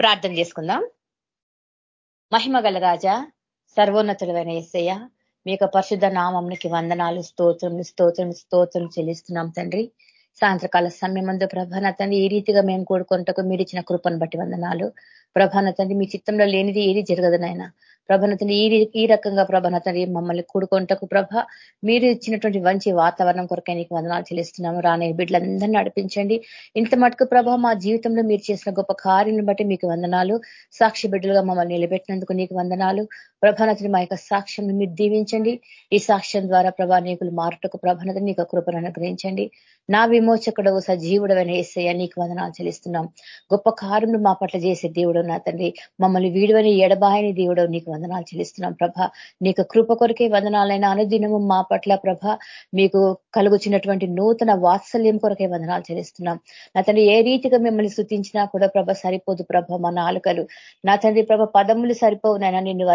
ప్రార్థన చేసుకుందాం. మహిమ గల రాజా సర్వోన్నతుడైన ఎస్సయ్య మీ యొక్క పరిశుద్ధ నామంకి వందనాలు స్తోత్రం స్తోత్రం స్తోత్రం చెల్లిస్తున్నాం తండ్రి. సాయంత్రకాల సమయమందు ప్రభాన తండ్రి ఈ రీతిగా మేము కూడుకుంటకు మీరు ఇచ్చిన కృపను బట్టి వందనాలు. ప్రభాన తండ్రి మీ చిత్తంలో లేనిది ఏది జరగదు నాయన. ప్రభనతని ఈ ఈ రకంగా ప్రభనతని మమ్మల్ని కూడుకుంటకు ప్రభ మీరు ఇచ్చినటువంటి మంచి వాతావరణం కొరకే నీకు వందనాలు చెల్లిస్తున్నాము. రానే బిడ్డలందరినీ నడిపించండి. ఇంత మటుకు ప్రభ మా జీవితంలో మీరు చేసిన గొప్ప కార్యం బట్టి మీకు వందనాలు. సాక్షి బిడ్డలుగా మమ్మల్ని నిలబెట్టినందుకు నీకు వందనాలు. ప్రభానతని మా యొక్క సాక్ష్యం మీరు దీవించండి. ఈ సాక్ష్యం ద్వారా ప్రభా నీకులు మారుటకు ప్రభానతని నీకు కృపను అనుగ్రహించండి. నా విమోచకుడు సజీవుడమైన ఏసయ్య నీకు వందనాలు చెల్లిస్తున్నాం. గొప్ప కారును మా పట్ల చేసే దేవుడు నా తండ్రి. మమ్మల్ని వీడువని ఎడబాయని దేవుడు నీకు వందనాలు చెల్లిస్తున్నాం ప్రభ. నీకు కృప కొరకే వందనాలైన అనుదినము మా పట్ల ప్రభ. మీకు కలుగుచినటువంటి నూతన వాత్సల్యం కొరకే వందనాలు చెల్లిస్తున్నాం. నా తండ్రి ఏ రీతిగా మిమ్మల్ని స్థుతించినా కూడా ప్రభ సరిపోదు ప్రభ మా నాలుకలు. నా తండ్రి ప్రభ పదములు సరిపోవు నైనా నిన్ను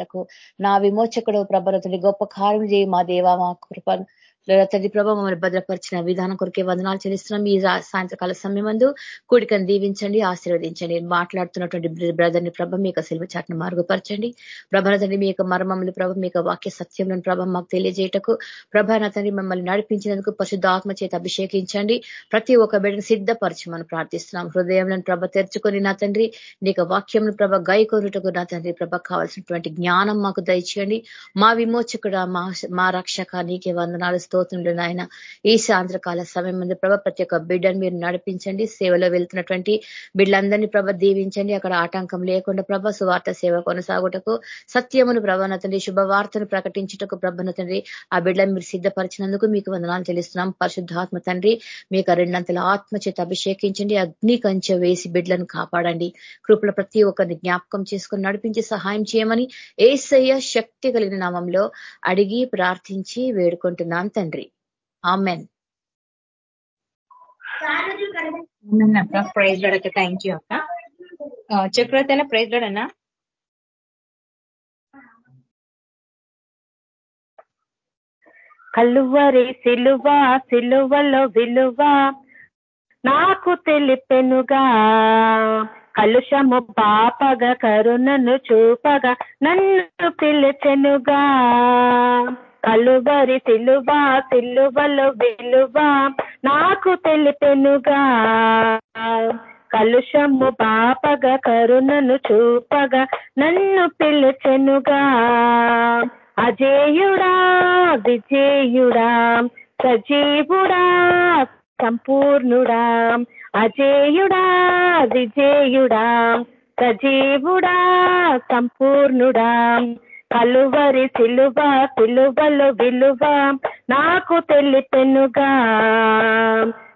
చేయుటకు నా విమోచకుడు ప్రభరతుడి గొప్ప కార్యం చేయి మా దేవా మా కృపను. తండ్రి ప్రభావ మమ్మల్ని భద్రపరిచిన విధానం కొరికే వందనాలు చెల్లిస్తున్నాం. ఈ సాయంత్రకాల సమయమందు కూడికను దీవించండి ఆశీర్వదించండి. మాట్లాడుతున్నటువంటి బ్రదర్ని ప్రభ మీకు సెలవు చాట్ను మార్గపరచండి. ప్రభన తండ్రి మీ యొక్క మర్మములు ప్రభ మీ వాక్య సత్యంలోని ప్రభ మాకు తెలియజేయటకు ప్రభాన తండ్రి మమ్మల్ని నడిపించినందుకు ఆత్మ చేత అభిషేకించండి. ప్రతి ఒక్క బిడ్డను సిద్ధపరచమని ప్రార్థిస్తున్నాం. హృదయంలో ప్రభ తెరుచుకొని నా తండ్రి నీకు వాక్యం ప్రభ గై కొరుటకు నా తండ్రి ప్రభ కావాల్సినటువంటి జ్ఞానం మాకు దయచేయండి. మా విమోచకుడ మా రక్షక నీకే వందనాలు స్తోత్రంలో నాయన. ఈ సాయంత్రకాల సమయం ముందు ప్రభ ప్రతి ఒక్క బిడ్డను మీరు నడిపించండి సేవలో వెళ్తున్నటువంటి బిడ్డలందరినీ ప్రభ దీవించండి. అక్కడ ఆటంకం లేకుండా ప్రభ సువార్త సేవ కొనసాగుటకు సత్యమును ప్రభనతండి శుభవార్తను ప్రకటించుటకు ప్రభనతండి ఆ బిడ్డలను మీరు సిద్ధపరిచినందుకు మీకు వందనాలు చెల్లిస్తున్నాం. పరిశుద్ధాత్మ తండ్రి మీకు రెండంతల ఆత్మ చేత అభిషేకించండి అగ్ని కంచె వేసి బిడ్డలను కాపాడండి. కృపల ప్రతి ఒక్కరిని జ్ఞాపకం చేసుకొని నడిపించి సహాయం చేయమని ఏసయ్య శక్తి కలిగిన నామంలో అడిగి ప్రార్థించి వేడుకుంటున్నాం తండ్రి. ఆమెన్. అక్క ప్రైజ్ అక్క థ్యాంక్ యూ అక్క. చక్రవర్తి ప్రైజ్ అన్నా? కలువరి సిలువ సిలువలో విలువ నాకు తెలిపెనుగా. కలుషము పాపగ కరుణను చూపగా నన్ను పిలిచెనుగా. కలువరి సిలువ సిలువలో విలువ నాకు తెలిపెనుగా. కలుషము పాపగా కరుణను చూపగా నన్ను పిలిచెనుగా. అజేయుడా విజేయుడా సజీవుడా సంపూర్ణుడా. అజేయుడా విజేయుడా సజీవుడా సంపూర్ణుడా. కలువరి సిలువ పిలువలు విలువ నాకు తెలిపెనుగా.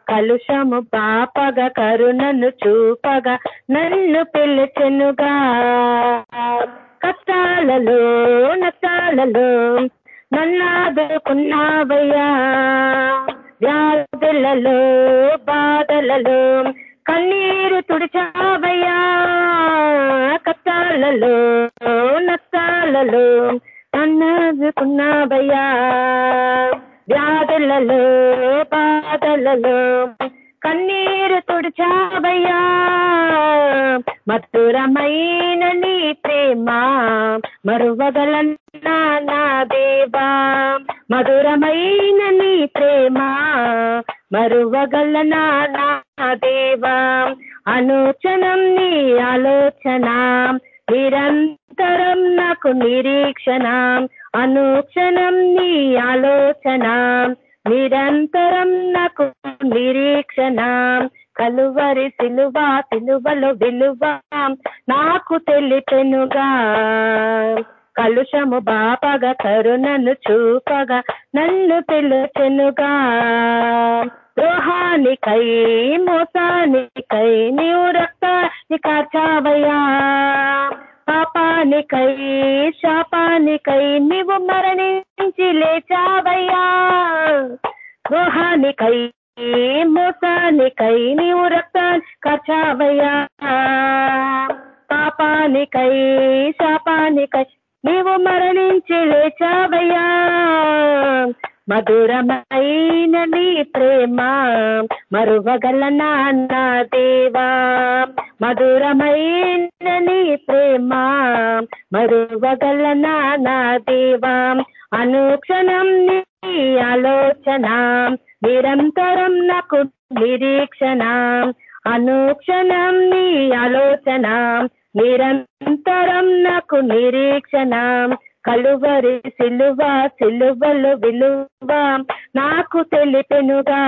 కలుషము పాపగా కరుణను చూపగా నన్ను పిలిచెనుగా. కష్టాలలో నష్టాలలో నన్నాదుకున్నావయ్యా. వ్యాధులలో బాధలలో కన్నీరు తుడిచావయ్యా కష్టాలలో నష్టాలలో అన్నదుకున్నావయ్యా వ్యాధులలో బాధలలో కన్నీరు తుడిచావయ్యా. మధురమైన నీ ప్రేమ మరువగలన్నా నా దేవా? మధురమైన నీ ప్రేమ మరువగలనా నా దేవా అనుచనం నీ ఆలోచన నిరంతరం నాకు నిరీక్షణ. అనుక్షణం నీ ఆలోచన నిరంతరం నాకు నిరీక్షణ. కలువరి సిలువ సిలువలు విలువ నాకు తెలిపెనుగా. కలుషము బాపగా కరుణను చూపగా నన్ను పిలుచెనుగా ద్రోహానికై మోసానికై నీవు రక్తాన్ని కాచావయ్యా పాపానికై శాపానికై నీవు మరణించి లేచావయ్యా. ద్రోహానికై మోసానికై నీవు రక్తాన్ని కాచావయ్యా పాపానికై శాపానికై నీవు మరణించి లేచావయ్యా. మధురమైన నీ ప్రేమ మరువగల నాన్న దేవా. మధురమైన నీ ప్రేమ మరువగలనా నా దేవా. అనుక్షణం నీ ఆలోచన నిరంతరం నాకు నిరీక్షణ. అనుక్షణం నీ ఆలోచన నిరంతరం నాకు నిరీక్షణ. కలువరి సిలువ సిలువలు విలువ నాకు తెలిపెనుగా.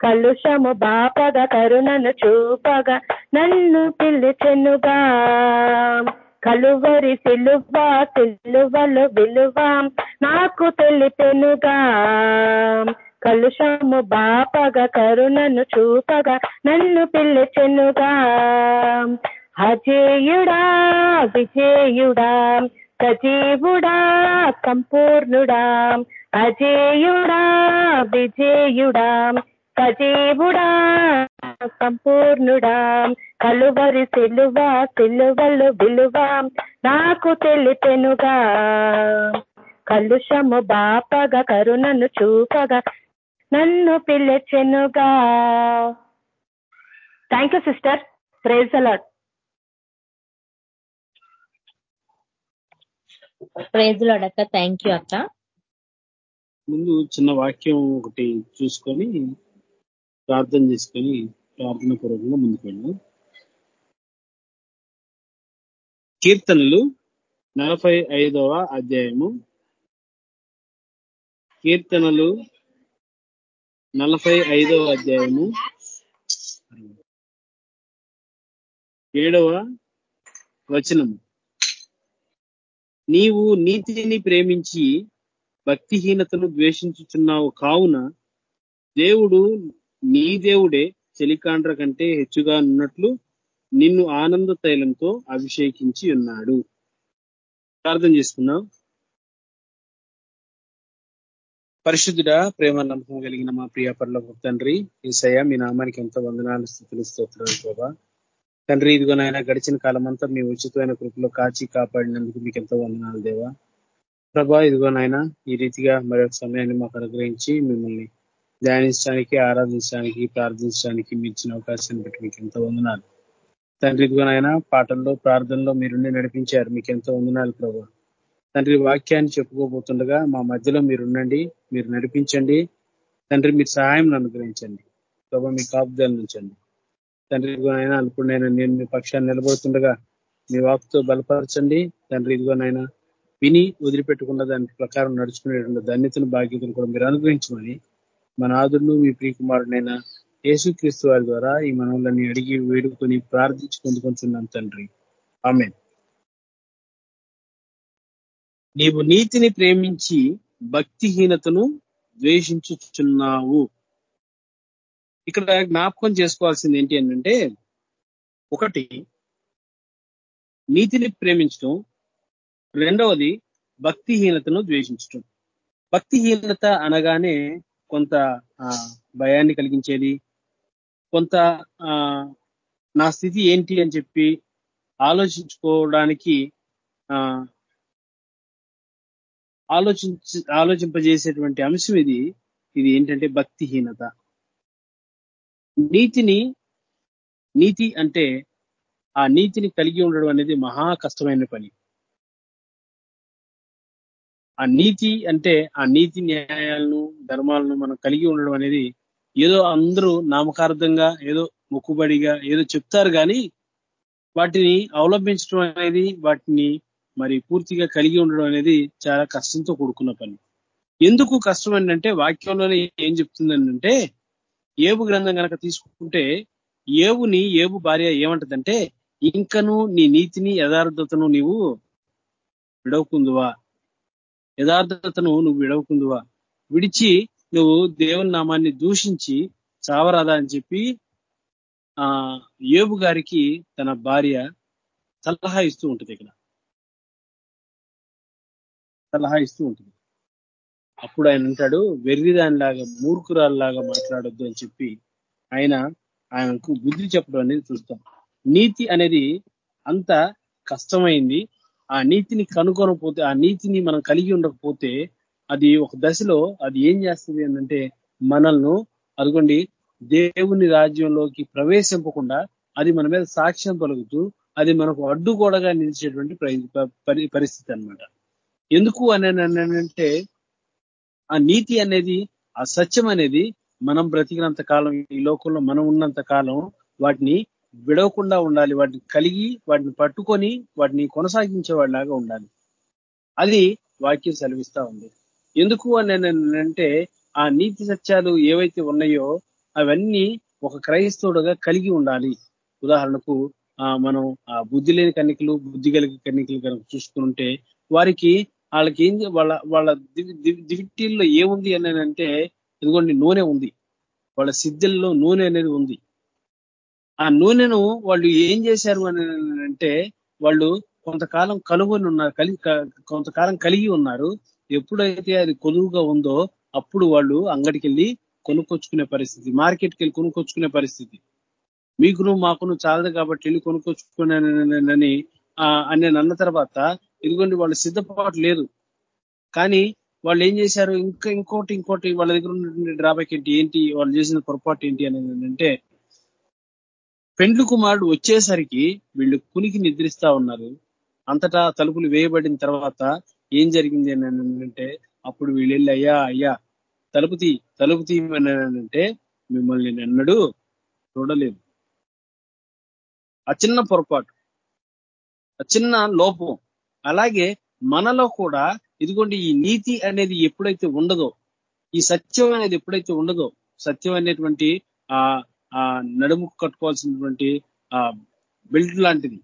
కలుషము బాపగా కరుణను చూపగా నన్ను పిలిచెనుగా. కలువరి సిలువ సిలువలు విలువ నాకు తెలిపెనుగా. కలుషము బాపగా కరుణను చూపగా నన్ను పిలిచెనుగా. అజేయుడా విజేయుడా సజీవుడా సంపూర్ణుడా అజేయుడా విజేయుడా సజీవుడా సంపూర్ణుడా కలువరి సిలువ సెలువలు విలువ నాకు తెలిపెనుగా. కలుషము బాపగా కరుణను చూపగా నన్ను పిలిచెనుగా. Thank you sister praise a lot praise అడక్క. Thank you అక్క. ముందు చిన్న వాక్యం ఒకటి చూసుకొని ప్రార్థన చేసుకొని ప్రార్థన పూర్వకంగా ముందుకు వెళ్ళాం కీర్తనలు నలభై ఐదవ అధ్యాయము. కీర్తనలు నలభై ఐదవ అధ్యాయము. ఏడవ వచనము. నీవు నీతిని ప్రేమించి భక్తిహీనతను ద్వేషించుచున్నావు. కావున దేవుడు నీ దేవుడే చెలికాండ్ర కంటే హెచ్చుగా ఉన్నట్లు నిన్ను ఆనంద తైలంతో అభిషేకించి ఉన్నాడు. ప్రార్థన చేసుకున్నాం పరిశుద్ధుడ ప్రేమ నమ్మకం కలిగిన మా ప్రియ పర్లకు తండ్రి ఈసయ మీ నామానికి ఎంతో వందనాలు స్థితులు స్తోత్రాలు ప్రభా. తండ్రి ఇదిగో నాయన గడిచిన కాలం అంతా మీ ఉచితమైన కృపలో కాచి కాపాడినందుకు మీకు ఎంతో వందనాలు దేవా. ప్రభా ఇదిగో నాయన ఈ రీతిగా మరొక సమయాన్ని మాకు అనుగ్రహించి మిమ్మల్ని ధ్యానించడానికి ఆరాధించడానికి ప్రార్థించడానికి మీ ఇచ్చిన అవకాశాన్ని బట్టి మీకు ఎంతో వందనాలు. తండ్రి ఇదిగో నాయన పాటల్లో ప్రార్థనలో మీరుండి నడిపించారు. మీకు ఎంతో వందనాలు ప్రభా. తండ్రి వాక్యాన్ని చెప్పుకోబోతుండగా మా మధ్యలో మీరుండండి మీరు నడిపించండి. తండ్రి మీరు సహాయం అనుగ్రహించండి. ప్రభా మీ కాపుదల నుంచండి. తండ్రి ఇదిగోనైనా అల్పుడైనా నేను మీ పక్షాన్ని నిలబడుతుండగా మీ వాక్తో బలపరచండి. తండ్రి ఇదిగోనైనా విని వదిలిపెట్టకుండా దాని ప్రకారం నడుచుకునే ధన్యతను బాధ్యతను కూడా మీరు అనుగ్రహించమని మన ఆదుడును మీ ప్రియకుమారుడైనా యేసుక్రీస్తు వారి ద్వారా ఈ మనల్ని అడిగి వేడుకొని ప్రార్థించి పొందుకుంటున్నాం తండ్రి. ఆమె నీవు నీతిని ప్రేమించి భక్తిహీనతను ద్వేషించుచున్నావు. ఇక్కడ జ్ఞాపకం చేసుకోవాల్సింది ఏంటి అంటే ఒకటి నీతిని ప్రేమించడం. రెండవది భక్తిహీనతను ద్వేషించడం. భక్తిహీనత అనగానే కొంత భయాన్ని కలిగించేది కొంత నా స్థితి ఏంటి అని చెప్పి ఆలోచించుకోవడానికి ఆలోచించి ఆలోచింపజేసేటువంటి అంశం ఇది. ఇది ఏంటంటే భక్తిహీనత. నీతిని నీతి అంటే ఆ నీతిని కలిగి ఉండడం అనేది మహా కష్టమైన పని. ఆ నీతి అంటే ఆ నీతి న్యాయాలను ధర్మాలను మనం కలిగి ఉండడం అనేది ఏదో అందరూ నామకార్థంగా ఏదో మొక్కుబడిగా ఏదో చెప్తారు కానీ వాటిని అవలంబించడం అనేది వాటిని మరి పూర్తిగా కలిగి ఉండడం అనేది చాలా కష్టంతో కూడుకున్న పని. ఎందుకు కష్టం ఏంటంటే వాక్యంలోనే ఏం చెప్తుందంటే ఏబు గ్రంథం కనుక తీసుకుంటే ఏవుని ఏబు భార్య ఏమంటదంటే ఇంకను నీ నీతిని యథార్థతను నీవు విడవకుందువా? యథార్థతను నువ్వు విడవకుందువా? విడిచి నువ్వు దేవుని నామాన్ని దూషించి చావరాదా అని చెప్పి ఆ ఏబు గారికి తన భార్య సలహా ఇస్తూ ఉంటుంది ఇక్కడ. సలహా ఇస్తూ ఉంటుంది. అప్పుడు ఆయన అంటాడు వెర్రిదానిలాగా మూర్ఖురాల్లాగా మాట్లాడొద్దు అని చెప్పి ఆయన ఆయనకు బుద్ధి చెప్పడం అనేది చూస్తాం. నీతి అనేది అంత కష్టమైంది. ఆ నీతిని కనుగొనకపోతే ఆ నీతిని మనం కలిగి ఉండకపోతే అది ఒక దశలో అది ఏం చేస్తుంది ఏంటంటే మనల్ని అదిగోండి దేవుని రాజ్యంలోకి ప్రవేశింపకుండా అది మన మీద సాక్ష్యం పలుకుతూ అది మనకు అడ్డుగోడగా నిలిచేటువంటి పరిస్థితి అనమాట ఎందుకు అని అంటే ఆ నీతి అనేది ఆ సత్యం అనేది మనం బ్రతికినంత కాలం ఈ లోకంలో మనం ఉన్నంత కాలం వాటిని విడవకుండా ఉండాలి. వాటిని కలిగి వాటిని పట్టుకొని వాటిని కొనసాగించేవాడిలాగా ఉండాలి. అది వాక్యం సెలవిస్తా ఉంది. ఎందుకు అని అంటే ఆ నీతి సత్యాలు ఏవైతే ఉన్నాయో అవన్నీ ఒక క్రైస్తవుడుగా కలిగి ఉండాలి. ఉదాహరణకు మనం ఆ బుద్ధి లేని కన్నికలు బుద్ధి కలిగి కన్నికలు కనుక చూసుకుంటే వారికి వాళ్ళకి ఏం వాళ్ళ వాళ్ళ దివిటీల్లో ఏముంది అని అంటే ఇదిగోండి నూనె ఉంది వాళ్ళ సిద్ధుల్లో నూనె అనేది ఉంది ఆ నూనెను వాళ్ళు ఏం చేశారు అని అంటే వాళ్ళు కొంతకాలం కలుగుని ఉన్నారు కలిగి కొంతకాలం కలిగి ఉన్నారు ఎప్పుడైతే అది కొలువుగా ఉందో అప్పుడు వాళ్ళు అంగడికి వెళ్ళి కొనుక్కొచ్చుకునే పరిస్థితి మార్కెట్కి వెళ్ళి కొనుక్కొచ్చుకునే పరిస్థితి మీకును మాకును చాలదు కాబట్టి వెళ్ళి కొనుక్కొచ్చుకున్నానని అని అన్న తర్వాత ఇదిగోండి వాళ్ళు సిద్ధపాటు లేదు. కానీ వాళ్ళు ఏం చేశారు? ఇంకా ఇంకోటి ఇంకోటి వాళ్ళ దగ్గర ఉన్నటువంటి డ్రాబ్యాక్ ఏంటి ఏంటి వాళ్ళు చేసిన పొరపాటు ఏంటి అనేది ఏంటంటే పెండ్లు కుమారుడు వచ్చేసరికి వీళ్ళు కునికి నిద్రిస్తా ఉన్నారు. అంతటా తలుపులు వేయబడిన తర్వాత ఏం జరిగింది అని అంటే అప్పుడు వీళ్ళు అయ్యా అయ్యా తలుపు తీ తలుపు తీయమనంటే మిమ్మల్ని నిన్నడు చూడలేదు. ఆ చిన్న పొరపాటు ఆ చిన్న లోపం అలాగే మనలో కూడా ఇదిగోండి ఈ నీతి అనేది ఎప్పుడైతే ఉండదో ఈ సత్యం అనేది ఎప్పుడైతే ఉండదో సత్యం అనేటువంటి ఆ ఆ నడుముకు కట్టుకోవాల్సినటువంటి ఆ బెల్ట్ లాంటిది.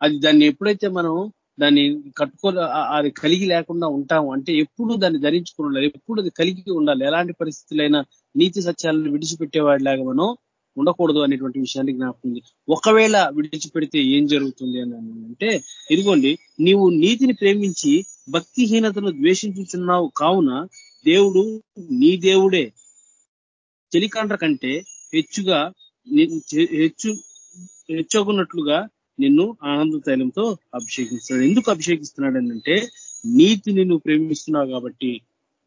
అది దాన్ని ఎప్పుడైతే మనం దాన్ని కట్టుకో అది కలిగి లేకుండా ఉంటాము అంటే ఎప్పుడు దాన్ని ధరించుకుని ఉండాలి ఎప్పుడు అది కలిగి ఉండాలి ఎలాంటి పరిస్థితులైనా నీతి సత్యాలను విడిచిపెట్టేవాడిలాగా మనం ఉండకూడదు అనేటువంటి విషయాన్ని జ్ఞాపకం ఒకవేళ విడిచిపెడితే ఏం జరుగుతుంది అని అంటే ఇదిగోండి నీవు నీతిని ప్రేమించి భక్తిహీనతను ద్వేషించుచున్నావు కావున దేవుడు నీ దేవుడే. చెలికాండ్ర కంటే హెచ్చుగా హెచ్చు హెచ్చగున్నట్లుగా నిన్ను ఆనంద తైలంతో అభిషేకిస్తున్నాడు ఎందుకు అభిషేకిస్తున్నాడు అంటే నీతిని నువ్వు ప్రేమిస్తున్నావు కాబట్టి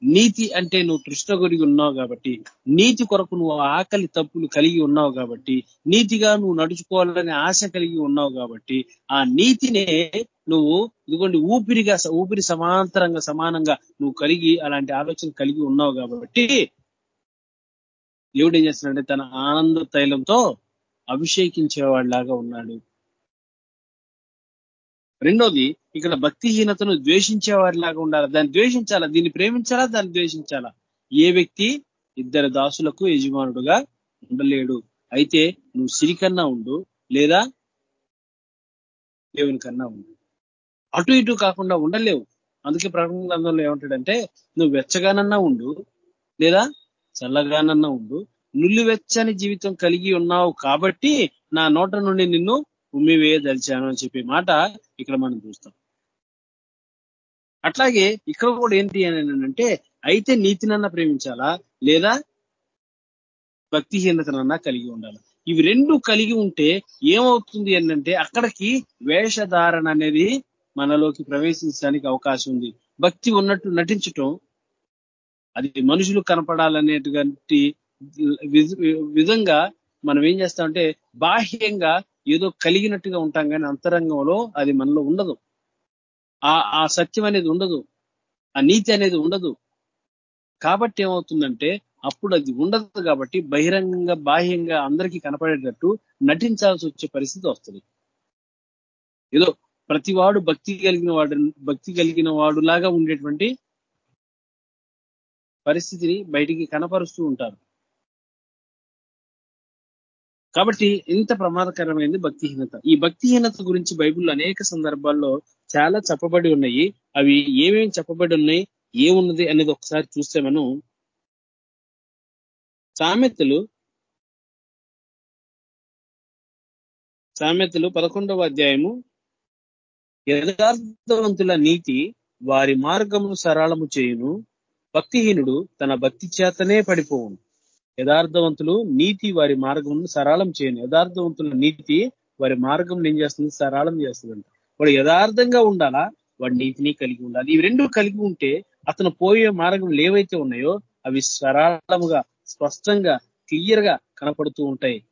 నీతి అంటే నువ్వు తృష్ణ గురిగి ఉన్నావు కాబట్టి నీతి కొరకు నువ్వు ఆకలి తప్పులు కలిగి ఉన్నావు కాబట్టి నీతిగా నువ్వు నడుచుకోవాలని ఆశ కలిగి ఉన్నావు కాబట్టి ఆ నీతినే నువ్వు ఇదిగోండి ఊపిరిగా ఊపిరి సమాంతరంగా సమానంగా నువ్వు కలిగి అలాంటి ఆలోచన కలిగి ఉన్నావు కాబట్టి దేవుడు ఏం చేస్తున్నాడంటే తన ఆనంద తైలంతో అభిషేకించేవాడిలాగా ఉన్నాడు. రెండోది ఇక్కడ భక్తిహీనతను ద్వేషించే వారిలాగా ఉండాలి. దాన్ని ద్వేషించాలా? దీన్ని ప్రేమించాలా? దాన్ని ద్వేషించాలా? ఏ వ్యక్తి? ఇద్దరు దాసులకు యజమానుడుగా ఉండలేడు. అయితే నువ్వు సిరికన్నా ఉండు లేదా దేవుని కన్నా ఉండు. అటు ఇటు కాకుండా ఉండలేవు. అందుకే ప్రకటన గ్రంథంలో ఏమంటాడంటే నువ్వు వెచ్చగానన్నా ఉండు లేదా చల్లగానన్నా ఉండు. నుల్లు వెచ్చని జీవితం కలిగి ఉన్నావు కాబట్టి నా నోట నుండి నిన్ను ఉమ్మివేయదలిచాను అని చెప్పే మాట ఇక్కడ మనం చూస్తాం. అట్లాగే ఇక్కడ కూడా ఏంటి అని అంటే అయితే నీతినన్నా ప్రేమించాలా? లేదా భక్తిహీనతనన్నా కలిగి ఉండాలి? ఇవి రెండు కలిగి ఉంటే ఏమవుతుంది అంటే అక్కడికి వేషధారణ అనేది మనలోకి ప్రవేశించడానికి అవకాశం ఉంది. భక్తి ఉన్నట్టు నటించటం అది మనుషులు కనపడాలనేటువంటి విధంగా మనం ఏం చేస్తామంటే బాహ్యంగా ఏదో కలిగినట్టుగా ఉంటాం కానీ అంతరంగంలో అది మనలో ఉండదు. ఆ ఆ సత్యం అనేది ఉండదు. ఆ నీతి అనేది ఉండదు. కాబట్టి ఏమవుతుందంటే అప్పుడు అది ఉండదు కాబట్టి బహిరంగంగా బాహ్యంగా అందరికీ కనపడేటట్టు నటించాల్సి వచ్చే పరిస్థితి వస్తుంది. ఏదో ప్రతివాడు భక్తి కలిగిన వాడు భక్తి కలిగిన వాడులాగా ఉండేటువంటి పరిస్థితిని బయటికి కనపరుస్తూ ఉంటారు. కాబట్టి ఇంత ప్రమాదకరమైనది భక్తిహీనత. ఈ భక్తిహీనత గురించి బైబిల్లో అనేక సందర్భాల్లో చాలా చెప్పబడి ఉన్నాయి. అవి ఏమేమి చెప్పబడి ఉన్నాయి ఏమున్నది అనేది ఒకసారి చూస్తే మనం సామెతలు సామెతలు పదకొండవ అధ్యాయము యథార్థవంతుల నీతి వారి మార్గమును సరళము చేయును. భక్తిహీనుడు తన భక్తి చేతనే పడిపోవును. యథార్థవంతులు నీతి వారి మార్గం సరళం చేయను. యథార్థవంతుల నీతి వారి మార్గం ఏం చేస్తుంది? సరళం చేస్తుందంట. వాడు యథార్థంగా ఉండాలా? వాడి నీతిని కలిగి ఉండాలి. ఇవి రెండు కలిగి ఉంటే అతను పోయే మార్గం ఏవైతే ఉన్నాయో అవి సరళముగా స్పష్టంగా క్లియర్గా కనపడుతూ ఉంటాయి.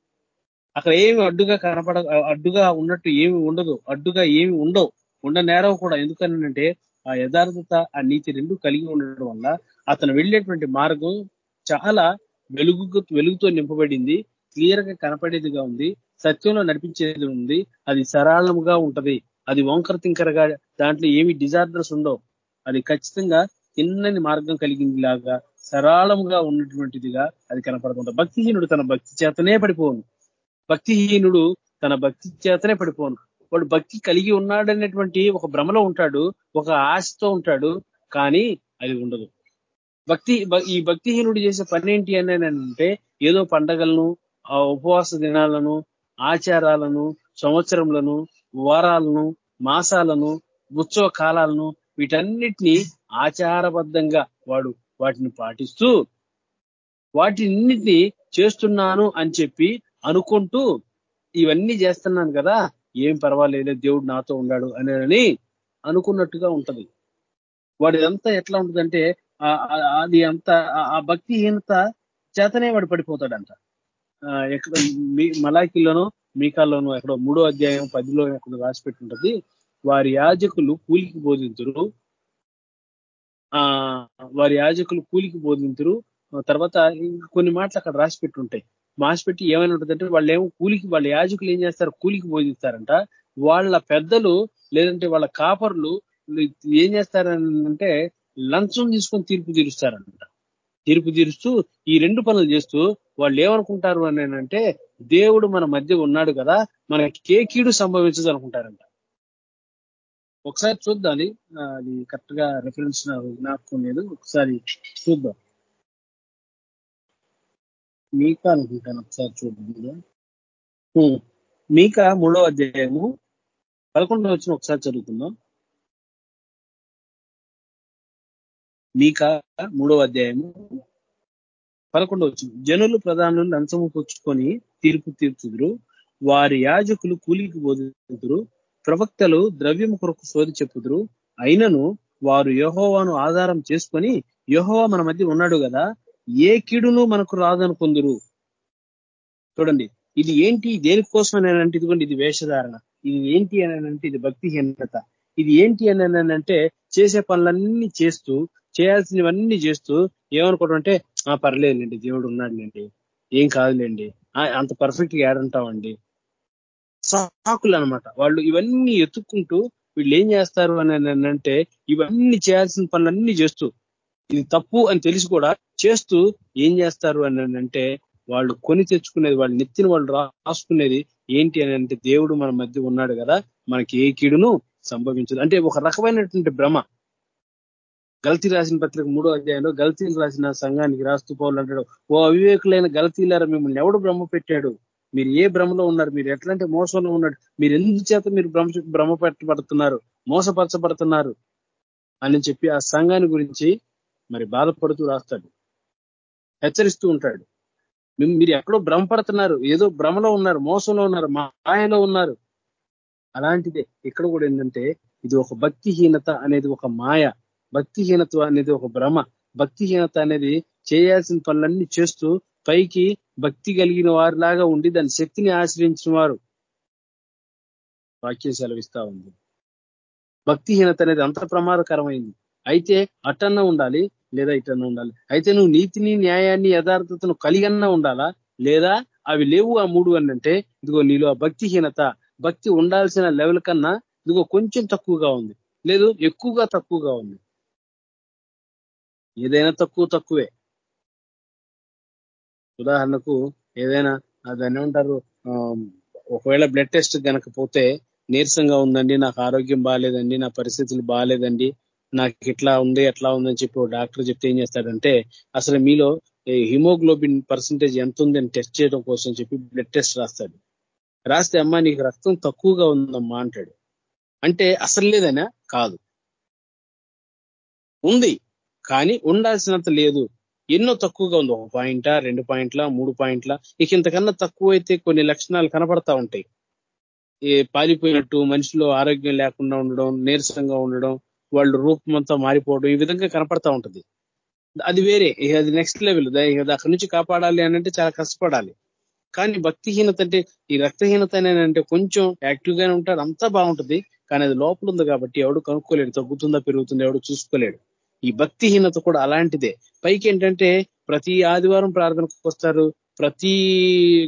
అక్కడ ఏమి అడ్డుగా కనపడ అడ్డుగా ఉన్నట్టు ఏమి ఉండదు. అడ్డుగా ఏమి ఉండవు. ఉండ నేరం కూడా. ఎందుకనంటే ఆ యథార్థత ఆ నీతి రెండు కలిగి ఉండడం వల్ల అతను వెళ్ళేటువంటి మార్గం చాలా వెలుగు వెలుగుతో నింపబడింది క్లియర్గా కనపడేదిగా ఉంది సత్యంలో నడిపించేది ఉంది అది సరళముగా ఉంటది. అది వంకర తింకరగా దాంట్లో ఏమి డిజార్డర్స్ ఉండవు. అది ఖచ్చితంగా తిన్నని మార్గం కలిగింది లాగా సరళముగా ఉన్నటువంటిదిగా అది కనపడకుండా భక్తిహీనుడు తన భక్తి చేతనే పడిపోను. భక్తిహీనుడు తన భక్తి చేతనే పడిపోను. వాడు భక్తి కలిగి ఉన్నాడనేటువంటి ఒక భ్రమలో ఉంటాడు ఒక ఆశతో ఉంటాడు కానీ అది ఉండదు. భక్తి ఈ భక్తిహీనుడు చేసే పని ఏంటి అని అంటే ఏదో పండగలను ఆ ఉపవాస దినాలను ఆచారాలను సంవత్సరములను వారాలను మాసాలను ఉత్సవ కాలాలను వీటన్నిటినీ ఆచారబద్ధంగా వాడు వాటిని పాటిస్తూ వాటిన్నిటినీ చేస్తున్నాను అని చెప్పి అనుకుంటూ ఇవన్నీ చేస్తున్నాను కదా ఏం పర్వాలేదు దేవుడు నాతో ఉన్నాడు అని అనుకున్నట్టుగా ఉంటది. వాడి ఎట్లా ఉంటుందంటే అది అంత ఆ భక్తిహీనత చేతనే వాడు పడిపోతాడంట. ఎక్కడ మీ మలాకిల్లోనో మీకాల్లోనో ఎక్కడో మూడో అధ్యాయం పదిలో ఎక్కడ రాసి పెట్టుంటది వారి యాజకులు కూలికి బోధించరు ఆ వారి యాజకులు కూలికి బోధించరు తర్వాత కొన్ని మాటలు అక్కడ రాసి పెట్టుంటాయి మాసి ఏమైనా ఉంటుందంటే వాళ్ళు ఏమో కూలికి వాళ్ళ యాజకులు ఏం చేస్తారు? కూలికి బోధిస్తారంట. వాళ్ళ పెద్దలు లేదంటే వాళ్ళ కాపర్లు ఏం చేస్తారంటే లంచం తీసుకొని తీర్పు తీరుస్తారంట. తీర్పు తీరుస్తూ ఈ రెండు పనులు చేస్తూ వాళ్ళు ఏమనుకుంటారు అని అంటే దేవుడు మన మధ్య ఉన్నాడు కదా మనకి కేకీడు సంభవించదు అనుకుంటారంట. ఒకసారి చూద్దాం అది. కరెక్ట్గా రెఫరెన్స్ జ్ఞాపకం లేదు. ఒకసారి చూద్దాం. మీకా అనుకుంటాను ఒకసారి చూద్దాం మీకా మూడో అధ్యాయము పదకొండవ వచ్చిన ఒకసారి చదువుకుందాం. మీకా మూడవ అధ్యాయము పదకొండవ జనులు ప్రధానులు లంచము పుచ్చుకొని తీర్పు తీర్చుదురు. వారి యాజకులు కూలికి బోధించుదురు ప్రవక్తలు ద్రవ్యము కొరకు శోధి చెప్పుదురు. అయినను వారు యహోవాను ఆధారం చేసుకొని యహోవా మన మధ్య ఉన్నాడు కదా ఏ కీడును మనకు రాదనుకుందురు చూడండి ఇది ఏంటి? దేనికోసం అని అంటే ఇదిగోండి ఇది వేషధారణ. ఇది ఏంటి అని అంటే ఇది భక్తిహీనత. ఇది ఏంటి అని అంటే చేసే పనులన్నీ చేస్తూ చేయాల్సినవన్నీ చేస్తూ ఏమనుకోవడం ఆ పర్లేదులేండి దేవుడు ఉన్నాడులేండి ఏం కాదులేండి అంత పర్ఫెక్ట్గా ఏడంటామండి సాకులు అనమాట వాళ్ళు ఇవన్నీ ఎత్తుక్కుంటూ వీళ్ళు ఏం చేస్తారు అని అంటే ఇవన్నీ చేయాల్సిన పనులన్నీ చేస్తూ ఇది తప్పు అని తెలిసి కూడా చేస్తూ ఏం చేస్తారు అని అంటే వాళ్ళు కొని తెచ్చుకునేది వాళ్ళు నెత్తిన వాళ్ళు రాసుకునేది ఏంటి అని అంటే దేవుడు మన మధ్య ఉన్నాడు కదా మనకి ఏ కీడును సంభవించదు. అంటే ఒక రకమైనటువంటి భ్రమ. గల్తీ రాసిన పత్రిక మూడో అధ్యాయంలో గల్తీలు రాసిన సంఘానికి రాస్తూ పౌలు అంటాడు ఓ అవివేకులైన గల్తీలారా మిమ్మల్ని ఎవడు భ్రమ పెట్టాడు? మీరు ఏ భ్రమలో ఉన్నారు? మీరు ఎట్లాంటి మోసంలో ఉన్నాడు మీరు ఎందుకు చేత మీరు భ్రమ భ్రమ పెట్టబడుతున్నారు? మోసపరచబడుతున్నారు? అని చెప్పి ఆ సంఘాన్ని గురించి మరి బాధపడుతూ రాస్తాడు. హెచ్చరిస్తూ ఉంటాడు. మీరు ఎక్కడో భ్రమపడుతున్నారు ఏదో భ్రమలో ఉన్నారు మోసంలో ఉన్నారు మాయలో ఉన్నారు. అలాంటిదే. ఇక్కడ కూడా ఏంటంటే ఇది ఒక భక్తిహీనత అనేది ఒక మాయ. భక్తిహీనత అనేది ఒక భ్రమ. భక్తిహీనత అనేది చేయాల్సిన పనులన్నీ చేస్తూ పైకి భక్తి కలిగిన వారిలాగా ఉండి దాని శక్తిని ఆశ్రయించిన వారు వాక్యం సెలవిస్తా ఉంది. భక్తిహీనత అనేది అంత ప్రమాదకరమైంది. అయితే అటన్న ఉండాలి లేదా ఇటన్న ఉండాలి. అయితే నువ్వు నీతిని న్యాయాన్ని యథార్థతను కలిగన్నా ఉండాలా? లేదా అవి లేవు ఆ మూడు అనంటే ఇదిగో నీలో ఆ భక్తిహీనత. భక్తి ఉండాల్సిన లెవెల్ కన్నా ఇదిగో కొంచెం తక్కువగా ఉంది. లేదు ఎక్కువగా తక్కువగా ఉంది. ఏదైనా తక్కువ తక్కువే. ఉదాహరణకు ఏదైనా దాన్ని ఏమంటారు ఒకవేళ బ్లడ్ టెస్ట్ కనుక పోతే నీరసంగా ఉందండి నాకు ఆరోగ్యం బాగాలేదండి నా పరిస్థితులు బాగాలేదండి నాకు ఇట్లా ఉంది ఎట్లా ఉందని చెప్పి డాక్టర్ చెప్తే ఏం చేస్తాడంటే అసలు మీలో హిమోగ్లోబిన్ పర్సంటేజ్ ఎంత ఉందని టెస్ట్ చేయడం కోసం చెప్పి బ్లడ్ టెస్ట్ రాస్తాడు. రాస్తే అమ్మా నీకు రక్తం తక్కువగా ఉందమ్మా అంటాడు. అంటే అసలు లేదనా కాదు. ఉంది. కానీ ఉండాల్సినంత లేదు. ఎన్నో తక్కువగా ఉంది. ఒక పాయింటా రెండు పాయింట్ల మూడు పాయింట్ల. ఇక ఇంతకన్నా తక్కువ అయితే కొన్ని లక్షణాలు కనపడతా ఉంటాయి. ఏ పారిపోయినట్టు మనిషిలో ఆరోగ్యం లేకుండా ఉండడం నీరసంగా ఉండడం వాళ్ళు రూపం అంతా మారిపోవడం ఈ విధంగా కనపడతా ఉంటది. అది వేరే. అది నెక్స్ట్ లెవెల్ అక్కడి నుంచి కాపాడాలి అని అంటే చాలా కష్టపడాలి. కానీ భక్తిహీనత అంటే ఈ రక్తహీనత అంటే కొంచెం యాక్టివ్ గానే ఉంటాడు. అంతా బాగుంటుంది. కానీ అది లోపల ఉంది కాబట్టి ఎవడు కనుక్కోలేడు. తగ్గుతుందా పెరుగుతుందా ఎవడు చూసుకోలేడు. ఈ భక్తిహీనత కూడా అలాంటిదే. పైకి ఏంటంటే ప్రతి ఆదివారం ప్రార్థనకు వస్తారు ప్రతి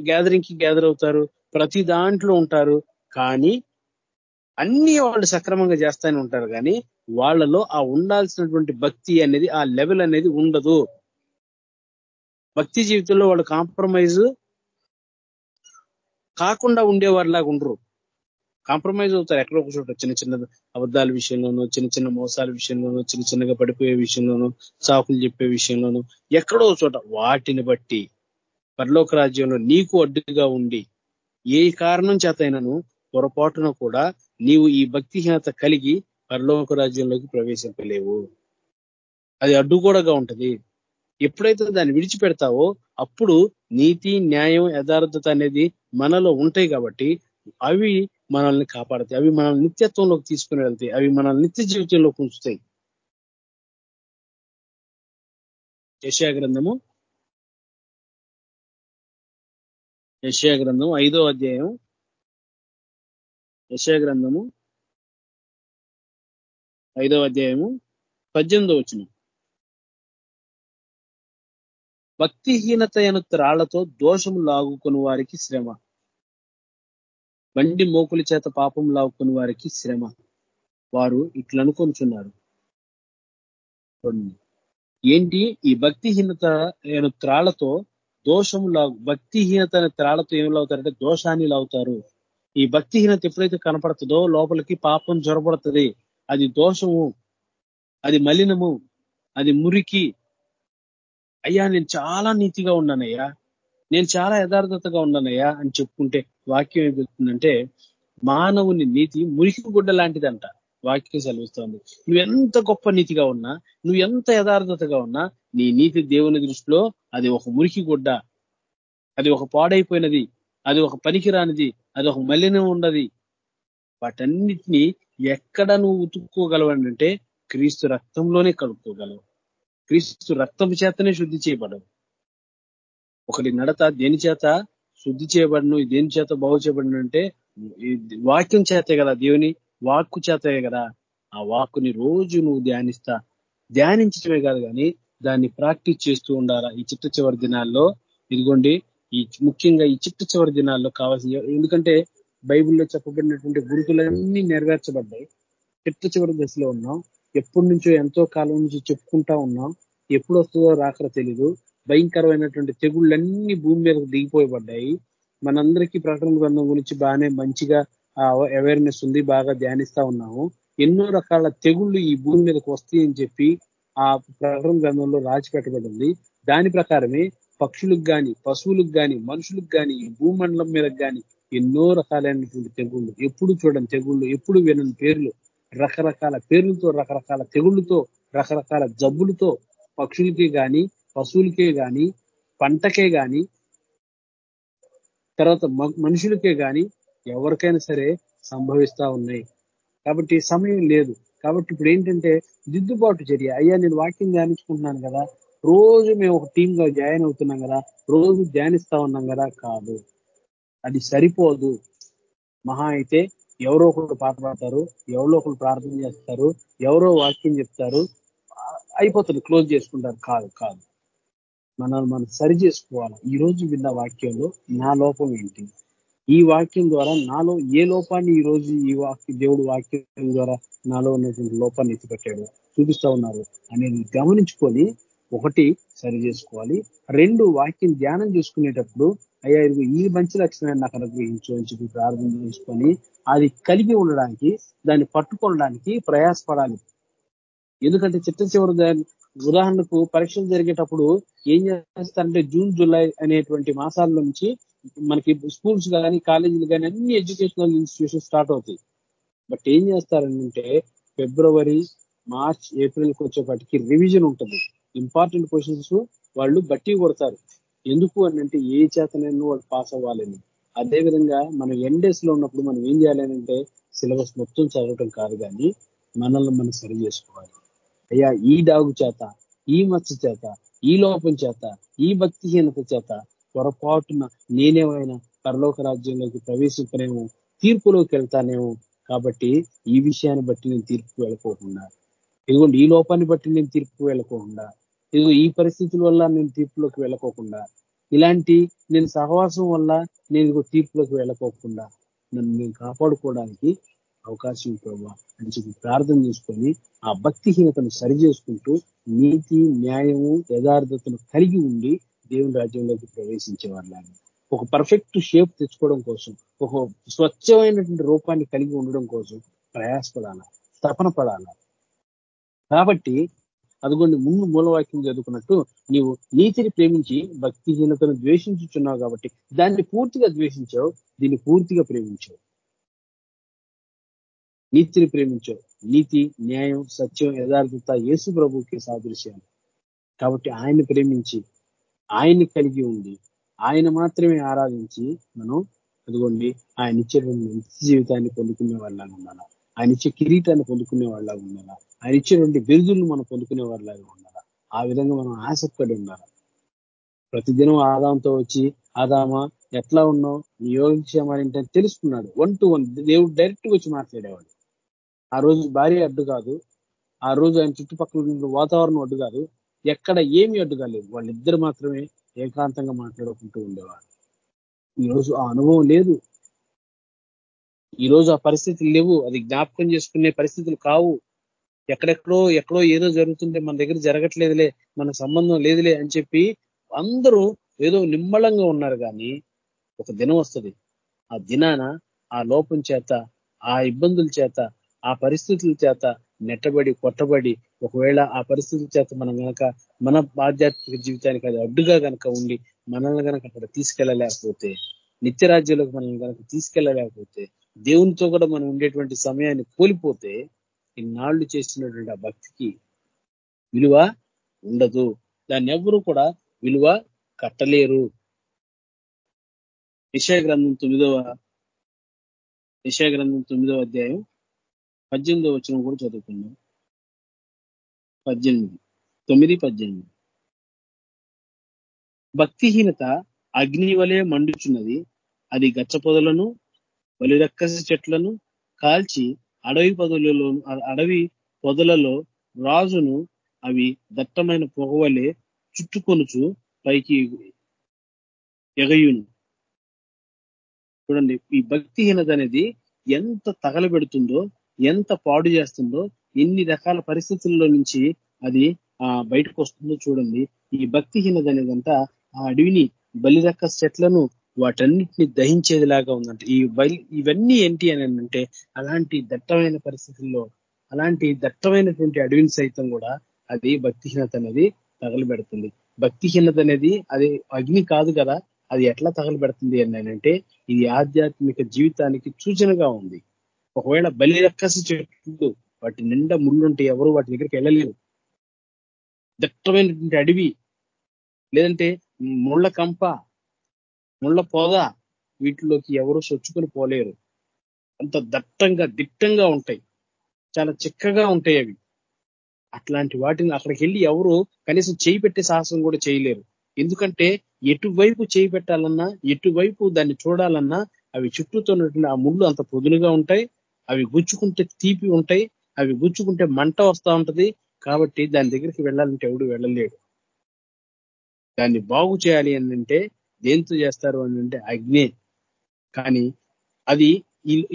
గ్యాదరింగ్కి గ్యాదర్ అవుతారు ప్రతి దాంట్లో ఉంటారు. కానీ అన్ని వాళ్ళు సక్రమంగా చేస్తానే ఉంటారు కానీ వాళ్ళలో ఆ ఉండాల్సినటువంటి భక్తి అనేది ఆ లెవెల్ అనేది ఉండదు. భక్తి జీవితంలో వాళ్ళు కాంప్రమైజ్ కాకుండా ఉండేవారిలాగా ఉండరు. కాంప్రమైజ్ అవుతారు. ఎక్కడో ఒక చోట చిన్న చిన్న అబద్ధాల విషయంలోనూ చిన్న చిన్న మోసాల విషయంలోనూ చిన్న చిన్నగా పడిపోయే విషయంలోనూ సాకులు చెప్పే విషయంలోనూ ఎక్కడో చోట వాటిని బట్టి పరలోక రాజ్యంలో నీకు అడ్డుగా ఉండి ఏ కారణం చేతైనను పొరపాటున కూడా నీవు ఈ భక్తిహీనత కలిగి పరలోక రాజ్యంలోకి ప్రవేశింపలేవు. అది అడ్డుగోడగా ఉంటది. ఎప్పుడైతే దాన్ని విడిచిపెడతావో అప్పుడు నీతి న్యాయం యథార్థత అనేది మనలో ఉంటాయి కాబట్టి అవి మనల్ని కాపాడతాయి. అవి మనల్ని నిత్యత్వంలోకి తీసుకుని వెళ్తాయి. అవి మనల్ని నిత్య జీవితంలోకి ఉంచుతాయి యశా గ్రంథము. యశా గ్రంథం ఐదో అధ్యాయం. యశా గ్రంథము ఐదో అధ్యాయము పద్దెనిమిదో వచ్చిన భక్తిహీనత అను త్రాళ్ళతో దోషము లాగుకుని వారికి శ్రమ. బండి మోకుల చేత పాపం లాగుకుని వారికి శ్రమ. వారు ఇట్లనుకొంచున్నారు ఏంటి? ఈ భక్తిహీనత త్రాళ్ళతో దోషము లాగు భక్తిహీనత అనే త్రాళ్ళతో ఏం లాగుతారంటే దోషాన్ని లాగుతారు. ఈ భక్తిహీనత ఎప్పుడైతే కనపడుతుందో లోపలికి పాపం జ్వరపడుతుంది అది దోషము అది మలినము అది మురికి. అయ్యా నేను చాలా నీతిగా ఉన్నానయ్యా. నేను చాలా యథార్థతగా ఉన్నానయ్యా అని చెప్పుకుంటే వాక్యం ఏమిస్తుందంటే మానవుని నీతి మురికి గుడ్డ లాంటిదంట వాక్యం సెలవిస్తోంది. నువ్వు ఎంత గొప్ప నీతిగా ఉన్నా నువ్వు ఎంత యథార్థతగా ఉన్నా నీ నీతి దేవుని దృష్టిలో అది ఒక మురికి గుడ్డ అది ఒక పాడైపోయినది. అది ఒక పనికిరానిది. అది ఒక మలినం ఉన్నది. వాటన్నిటినీ ఎక్కడ నువ్వు ఉతుక్కోగలవంటే క్రీస్తు రక్తంలోనే కలుపుకోగలవు. క్రీస్తు రక్తం చేతనే శుద్ధి చేయబడవు. ఒకటి నడత దేని చేత? శుద్ధి చేయబడను దేని చేత బాగు చేయబడిన అంటే వాక్యం చేతే కదా దేవుని వాక్కు చేతే కదా ఆ వాక్కుని రోజు నువ్వు ధ్యానిస్తా. ధ్యానించడమే కాదు కానీ దాన్ని ప్రాక్టీస్ చేస్తూ ఉండాలా ఈ చిట్ట చివరి దినాల్లో? ఇదిగోండి ఈ ముఖ్యంగా ఈ చిట్ట చివరి దినాల్లో కావాల్సిన ఎందుకంటే బైబిల్లో చెప్పబడినటువంటి గురుకులన్నీ నెరవేర్చబడ్డాయి. చిట్ట చివరి దశలో ఉన్నాం. ఎప్పటి నుంచో ఎంతో కాలం నుంచి చెప్పుకుంటా ఉన్నాం. ఎప్పుడు వస్తుందో రాకరా తెలీదు. భయంకరమైనటువంటి తెగుళ్ళన్నీ భూమి మీదకు దిగిపోయబడ్డాయి. మనందరికీ ప్రకటన గ్రంథం గురించి బాగానే మంచిగా అవేర్నెస్ ఉంది బాగా ధ్యానిస్తా ఉన్నాము. ఎన్నో రకాల తెగుళ్ళు ఈ భూమి మీదకి వస్తాయి అని చెప్పి ఆ ప్రకటన గ్రంథంలో రాచి పెట్టబడింది. దాని ప్రకారమే పక్షులకు కానీ పశువులకు గాని మనుషులకు కానీ ఈ భూమండలం మీద కానీ ఎన్నో రకాలైనటువంటి తెగుళ్ళు ఎప్పుడు చూడండి తెగుళ్ళు ఎప్పుడు వినని పేర్లు రకరకాల పేర్లతో రకరకాల తెగుళ్ళతో రకరకాల జబ్బులతో పక్షులకి కానీ పశువులకే కానీ పంటకే కానీ తర్వాత మనుషులకే కానీ ఎవరికైనా సరే సంభవిస్తా ఉన్నాయి. కాబట్టి సమయం లేదు. కాబట్టి ఇప్పుడు ఏంటంటే దిద్దుబాటు చర్య. అయ్యా నేను వాక్యం ధ్యానించుకుంటున్నాను కదా. రోజు మేము ఒక టీమ్గా జాయిన్ అవుతున్నాం కదా. రోజు ధ్యానిస్తా ఉన్నాం కదా. కాదు. అది సరిపోదు. మహా అయితే ఎవరో ఒకరు పాట పాడతారు ఎవరో ఒకరు ప్రార్థన చేస్తారు ఎవరో వాక్యం చెప్తారు అయిపోతుంది. క్లోజ్ చేసుకుంటారు. కాదు కాదు. మనల్ని మనం సరి చేసుకోవాలి. ఈ రోజు విన్న వాక్యంలో నా లోపం ఏంటి? ఈ వాక్యం ద్వారా నాలో ఏ లోపాన్ని ఈ రోజు ఈ వాక్య దేవుడు వాక్యం ద్వారా నాలో ఉన్నటువంటి లోపాన్ని ఎత్తిపెట్టాడు? చూపిస్తా ఉన్నారు. అనేది గమనించుకొని ఒకటి సరి చేసుకోవాలి. రెండు వాక్యం ధ్యానం చేసుకునేటప్పుడు అయ్యా ఇది ఈ మంచి లక్షణాన్ని నాకు అనుగ్రహించు అని చెప్పి ప్రార్థన చేసుకొని అది కలిగి ఉండడానికి దాన్ని పట్టుకోవడానికి ప్రయాసపడాలి. ఎందుకంటే చిట్ట చివరి ఉదాహరణకు పరీక్షలు జరిగేటప్పుడు ఏం చేస్తారంటే జూన్ జూలై అనేటువంటి మాసాల నుంచి మనకి స్కూల్స్ కానీ కాలేజీలు కానీ అన్ని ఎడ్యుకేషనల్ ఇన్స్టిట్యూషన్ స్టార్ట్ అవుతాయి. బట్ ఏం చేస్తారంటే ఫిబ్రవరి మార్చ్ ఏప్రిల్కి వచ్చేపాటికి రివిజన్ ఉంటుంది. ఇంపార్టెంట్ క్వశ్చన్స్ వాళ్ళు బట్టి కొడతారు. ఎందుకు అనంటే ఏ చేతనైనా వాళ్ళు పాస్ అవ్వాలని. అదే విధంగా మనం ఎన్ డేస్లో ఉన్నప్పుడు మనం ఏం చేయాలి అంటే సిలబస్ మొత్తం చదవటం కాదు కానీ మనల్ని మనం సరి చేసుకోవాలి. అయ్యా ఈ డాగు చేత ఈ మత్స్య చేత ఈ లోపం చేత ఈ భక్తిహీనత చేత పొరపాటున నేనేమైనా పరలోక రాజ్యంలోకి ప్రవేశింపనేమో తీర్పులోకి వెళ్తానేమో కాబట్టి ఈ విషయాన్ని బట్టి నేను తీర్పు వెళ్ళకోకుండా. ఇదిగోండి ఈ లోపాన్ని బట్టి నేను తీర్పు వెళ్ళకోకుండా. ఇదిగో ఈ పరిస్థితుల వల్ల నేను తీర్పులోకి వెళ్ళకోకుండా. ఇలాంటి నేను సహవాసం వల్ల నేను తీర్పులోకి వెళ్ళకోకుండా. నన్ను నేను కాపాడుకోవడానికి అవకాశం ప్రభావ అని చెప్పి ప్రార్థన చేసుకొని ఆ భక్తిహీనతను సరి చేసుకుంటూ నీతి న్యాయము యథార్థతను కలిగి ఉండి దేవుని రాజ్యంలోకి ప్రవేశించే ఒక పర్ఫెక్ట్ షేప్ తెచ్చుకోవడం కోసం ఒక స్వచ్ఛమైనటువంటి రూపాన్ని కలిగి ఉండడం కోసం ప్రయాసపడాల తపన పడాల కాబట్టి అదిగోండి ముందు మూలవాక్యం చదువుకున్నట్టు నీవు నీతిని ప్రేమించి భక్తిహీనతను ద్వేషించుచున్నావు కాబట్టి దాన్ని పూర్తిగా ద్వేషించావు దీన్ని పూర్తిగా ప్రేమించావు. నీతిని ప్రేమించావు నీతి న్యాయం సత్యం యథార్థత యేసు ప్రభుకి సాదృశ్యాలు. కాబట్టి ఆయన్ని ప్రేమించి ఆయన్ని కలిగి ఉండి ఆయన మాత్రమే ఆరాధించి మనం అదిగోండి ఆయన ఇచ్చేటువంటి నిత్య జీవితాన్ని పొందుకునే వాళ్ళగా ఉండాలా? ఆయన ఇచ్చే కిరీటాన్ని పొందుకునే వాళ్ళగా ఉండాలా? ఆయన ఇచ్చేటువంటి బిరుదులను మనం పొందుకునే వాళ్ళగా ఉండాలా? ఆ విధంగా మనం ఆసక్తి ఉండాలి? ప్రతిదినం ఆదాంతో వచ్చి ఆదామా ఎట్లా ఉన్నావు? నీ యోగక్షేమాలు ఏంటని తెలుసుకున్నాడు. వన్ టు వన్ దేవుడు డైరెక్ట్ వచ్చి మాట్లాడేవాడు. ఆ రోజు భార్య అడ్డు కాదు. ఆ రోజు ఆయన చుట్టుపక్కల వాతావరణం అడ్డు కాదు. ఎక్కడ ఏమి అడ్డు కాలేదు. వాళ్ళిద్దరు మాత్రమే ఏకాంతంగా మాట్లాడుకుంటూ ఉండేవారు. ఈరోజు ఆ అనుభవం లేదు. ఈరోజు ఆ పరిస్థితులు లేవు. అది జ్ఞాపకం చేసుకునే పరిస్థితులు కావు. ఎక్కడెక్కడో ఎక్కడో ఏదో జరుగుతుంటే మన దగ్గర జరగట్లేదులే మన సంబంధం లేదులే అని చెప్పి అందరూ ఏదో నిమ్మళంగా ఉన్నారు కానీ ఒక దినం వస్తుంది. ఆ దినాన ఆ లోపం చేత ఆ ఇబ్బందుల చేత ఆ పరిస్థితుల చేత నెట్టబడి కొట్టబడి ఒకవేళ ఆ పరిస్థితుల చేత మనం కనుక మన ఆధ్యాత్మిక జీవితానికి అది అడ్డుగా కనుక ఉండి మనల్ని గనక అక్కడ తీసుకెళ్ళలేకపోతే నిత్యరాజ్యంలోకి మనల్ని గనక తీసుకెళ్ళలేకపోతే దేవునితో కూడా మనం ఉండేటువంటి సమయాన్ని కోల్పోతే ఇన్నాళ్ళు చేసినటువంటి ఆ భక్తికి విలువ ఉండదు. దాన్ని ఎవరు కూడా విలువ కట్టలేరు. విషయ గ్రంథం తొమ్మిదవ విషయ గ్రంథం తొమ్మిదవ అధ్యాయం పద్దెనిమిదో వచ్చిన కూడా చదువుకున్నాం పద్దెనిమిది. తొమ్మిది పద్దెనిమిది. భక్తిహీనత అగ్ని వలె మండుచున్నది. అది గచ్చ పొదలను బలిరక్కసి చెట్లను కాల్చి అడవి పొదలలో అడవి పొదలలో రాజును అవి దట్టమైన పొగవలే చుట్టుకొనుచు పైకి ఎగయును. చూడండి ఈ భక్తిహీనత అనేది ఎంత తగలబెడుతుందో ఎంత పాడు చేస్తుందో ఎన్ని రకాల పరిస్థితుల్లో నుంచి అది ఆ బయటకు వస్తుందో చూడండి. ఈ భక్తిహీనత అనేదంతా ఆ అడవిని బలిరక్క చెట్లను వాటన్నిటిని దహించేదిలాగా ఉందంట. ఈ బలి ఇవన్నీ ఏంటి అని అంటే అలాంటి దట్టమైన పరిస్థితుల్లో అలాంటి దట్టమైనటువంటి అడవిని సైతం కూడా అది భక్తిహీనత అనేది తగలబెడుతుంది. భక్తిహీనత అనేది అది అగ్ని కాదు కదా అది ఎట్లా తగలబెడుతుంది అని అంటే ఇది ఆధ్యాత్మిక జీవితానికి సూచనగా ఉంది. ఒకవేళ బలి రక్కసి చెట్లు వాటి నిండా ముళ్ళుంటే ఎవరు వాటి దగ్గరికి వెళ్ళలేరు. దట్టమైనటువంటి అడవి లేదంటే ముళ్ళ కంప ముళ్ళ పొద వీటిలోకి ఎవరు సొచ్చుకొని పోలేరు. అంత దట్టంగా దిట్టంగా ఉంటాయి. చాలా చిక్కగా ఉంటాయి అవి. అట్లాంటి వాటిని అక్కడికి వెళ్ళి ఎవరు కనీసం చేయి పెట్టే సాహసం కూడా చేయలేరు. ఎందుకంటే ఎటువైపు చేయి పెట్టాలన్నా ఎటువైపు దాన్ని చూడాలన్నా అవి చుట్టూతో ఆ ముళ్ళు అంత పొదునుగా ఉంటాయి. అవి గుచ్చుకుంటే తీపి ఉంటాయి అవి గుచ్చుకుంటే మంట వస్తూ ఉంటది. కాబట్టి దాని దగ్గరికి వెళ్ళాలంటే ఎవడు వెళ్ళలేడు. దాన్ని బాగు చేయాలి అని అంటే దేంతో చేస్తారు అని అంటే అగ్నే. కానీ అది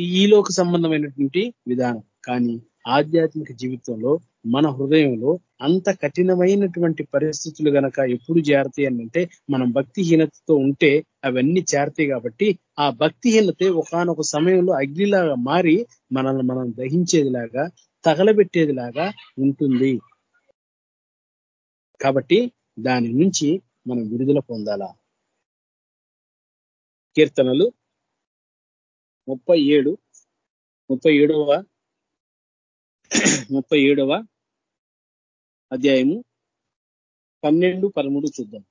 ఈలోకి సంబంధమైనటువంటి విధానం. కానీ ఆధ్యాత్మిక జీవితంలో మన హృదయంలో అంత కఠినమైనటువంటి పరిస్థితులు గనక ఎప్పుడు చేరతాయి అంటే మనం భక్తిహీనతతో ఉంటే అవన్నీ చేరతాయి కాబట్టి ఆ భక్తిహీనతే ఒకనొక సమయంలో అగ్నిలాగా మారి మనల్ని మనం దహించేదిలాగా తగలబెట్టేదిలాగా ఉంటుంది. కాబట్టి దాని నుంచి మనం విడుదల పొందాలా? కీర్తనలు ముప్పై ఏడు ముప్పై ఏడవ ముప్పై ఏడవ అధ్యాయము పన్నెండు పదమూడు చూద్దాం.